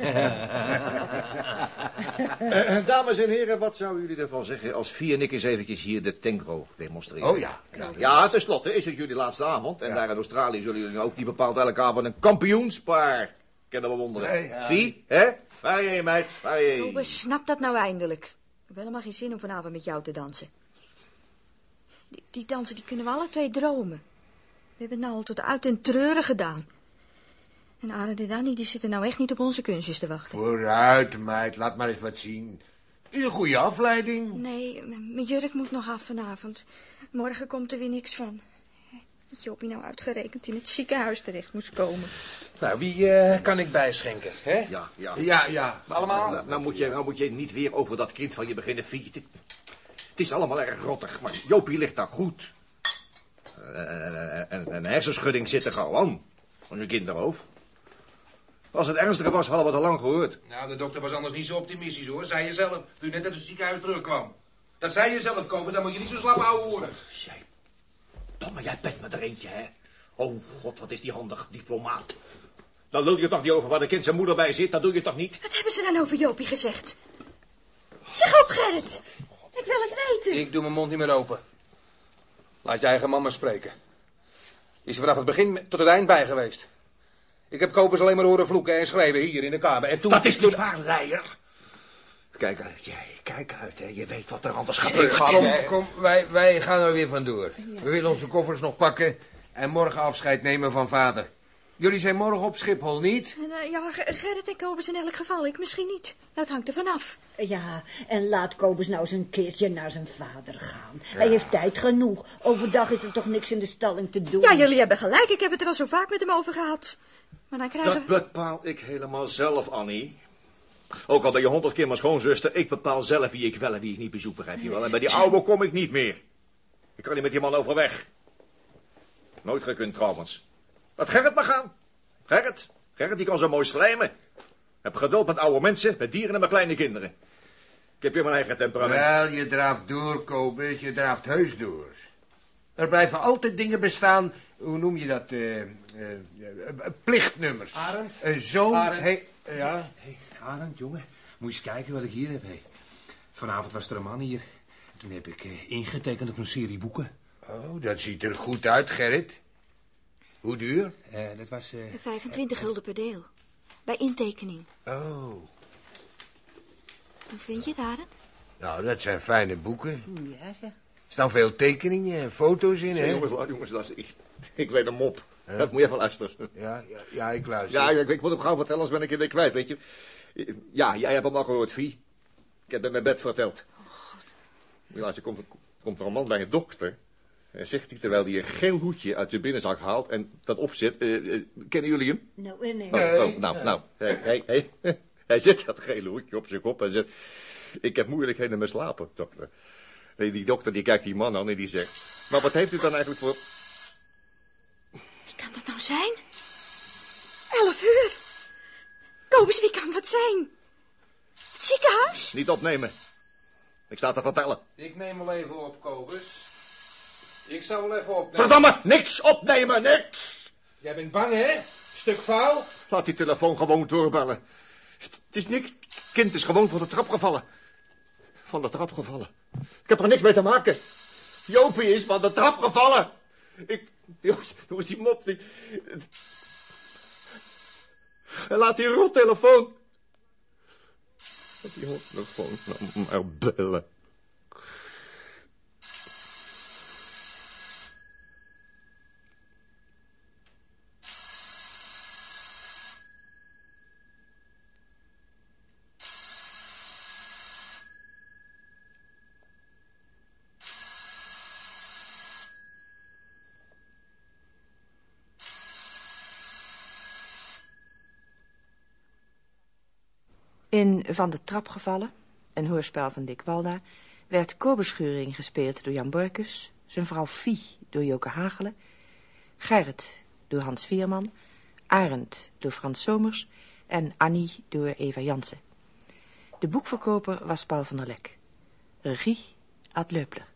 B: Dames en heren, wat zouden jullie ervan zeggen als Vie en ik eens eventjes hier de Tengro demonstreren?
G: Oh ja. ja.
B: Ja, tenslotte is het jullie laatste avond. En daar in Australië zullen jullie ook niet bepaald elke avond een kampioenspaar kennen bewonderen.
G: Nee, ja.
B: Vie, hè? Waar je, meid? Waar je?
C: Kobus, snap dat nou eindelijk. Heb helemaal geen zin om vanavond met jou te dansen. Die, die dansen die kunnen we alle twee dromen. We hebben het nou al tot uit en treuren gedaan. En Arend en Danny die zitten nou echt niet op onze kunstjes te wachten.
G: Vooruit, meid, laat maar eens wat zien. Is een goede afleiding.
C: Nee, mijn jurk moet nog af vanavond. Morgen komt er weer niks van. Dat Jopie nou uitgerekend in het ziekenhuis terecht moest komen.
E: nou, wie eh, kan ik bijschenken, hè?
B: Ja, ja.
G: Ja, ja.
E: Allemaal?
B: Nou, nou, moet je, nou moet je niet weer over dat kind van je beginnen, Vie. Het, het is allemaal erg rottig, maar Jopie ligt daar goed. Eh, En, en, en een hersenschudding zit er gewoon. Van je kinderhoofd. Als het ernstiger was, hadden we het al lang gehoord.
E: Nou, de dokter was anders niet zo optimistisch, hoor. Zei je zelf, toen je net uit het ziekenhuis terugkwam. Dat zei je zelf, Kopers, dan moet je niet zo slap houden horen.
B: Jij, domme, jij bent me er eentje, hè? Oh, god, wat is die handig, diplomaat. Dan lul je toch niet over waar de kind zijn moeder bij zit, dat doe je toch niet?
C: Wat hebben ze dan over Jopie gezegd? Zeg op, Gerrit. Ik wil het weten.
E: Ik doe mijn mond niet meer open. Laat je eigen man maar spreken. Is er vanaf het begin tot het eind bij geweest. Ik heb Kopers alleen maar horen vloeken en schreeuwen hier in de kamer. En toen...
B: Dat is niet waar, leier. Kijk uit, jij, kijk uit, hè. Je weet wat er anders gaat.
G: Kom, kom, wij, wij gaan er weer vandoor. We willen onze koffers nog pakken en morgen afscheid nemen van vader. Jullie zijn morgen op Schiphol, niet?
C: Eh, ja, Ger- Gerrit en Kobus in elk geval. Ik misschien niet. Dat hangt er vanaf.
H: Ja, en laat Kobus nou eens een keertje naar zijn vader gaan. Hij heeft tijd genoeg. Overdag is er toch niks in de stalling te doen.
C: Ja, jullie hebben gelijk. Ik heb het er al zo vaak met hem over gehad. Maar dan krijgen
B: Dat
C: we...
B: bepaal ik helemaal zelf, Annie. Ook al ben je honderd keer mijn schoonzuster, ik bepaal zelf wie ik wel en wie ik niet bezoek, begrijp je wel. En bij die oude kom ik niet meer. Ik kan niet met die man overweg. Nooit gekund trouwens. Laat Gerrit maar gaan. Gerrit, Gerrit die kan zo mooi slijmen. Heb geduld met oude mensen, met dieren en met kleine kinderen. Ik heb hier mijn eigen temperament.
G: Wel, je draaft door, Kobus. Je draaft heus door. Er blijven altijd dingen bestaan, hoe noem je dat, eh, eh, eh, plichtnummers.
E: Arend?
G: Een zoon...
E: Arend?
G: Hey, ja,
E: Arend, jongen. Moet je eens kijken wat ik hier heb, hé. Vanavond was er een man hier. Toen heb ik eh, ingetekend op een serie boeken.
G: Oh, dat ziet er goed uit, Gerrit. Hoe duur?
E: Eh, dat was... eh,
C: 25 gulden per deel. Bij intekening.
G: Oh,
C: Hoe vind je het, Arend?
G: nou, dat zijn fijne boeken.
H: Ja, zeg.
G: Er staan veel tekeningen en foto's in,
B: Zeg,
G: hè?
B: jongens, laat- jongens, luister, ik, ik weet een mop. Dat moet je even luisteren.
G: Ja, ja, ja, ik luister.
B: Ja, ik, ik moet hem gauw vertellen, anders ben ik je weer kwijt, weet je. Ja, jij hebt hem al gehoord, Vie. Ik heb het in mijn bed verteld. Oh, god. Luister, komt, komt er een man bij een dokter. En zegt hij, terwijl hij een geel hoedje uit zijn binnenzak haalt en dat opzet. eh, eh, kennen jullie hem?
H: Nou, eh, nee.
B: Oh, oh, nou, nou. Hij, hij, hij, *laughs* hij zet dat gele hoedje op zijn kop en zegt... Ik heb moeilijkheden met slapen, dokter. Nee, die dokter die kijkt die man aan en die zegt... Maar wat heeft u dan eigenlijk voor...
C: Wie kan dat nou zijn? Elf uur. Kobus, wie kan dat zijn? Het ziekenhuis?
B: Niet opnemen. Ik sta te vertellen.
E: Ik neem wel even op, Kobus. Ik zal wel even opnemen.
B: Verdamme, niks opnemen, niks!
E: Jij bent bang, hè? Stuk vuil?
B: Laat die telefoon gewoon doorbellen. Het is niks. Het kind is gewoon van de trap gevallen. Van de trap gevallen. Ik heb er niks mee te maken. Jopie is van de trap gevallen. Ik... Jongens, jongens die mop, die... En laat die rottelefoon... Laat die rottelefoon nou maar bellen.
A: Van de Trap gevallen, een hoorspel van Dick Walda, werd Kobeschuring gespeeld door Jan Borkus, zijn vrouw Fie door Joke Hagelen, Gerrit door Hans Veerman, Arend door Frans Somers en Annie door Eva Jansen. De boekverkoper was Paul van der Lek. Regie Ad Leupler.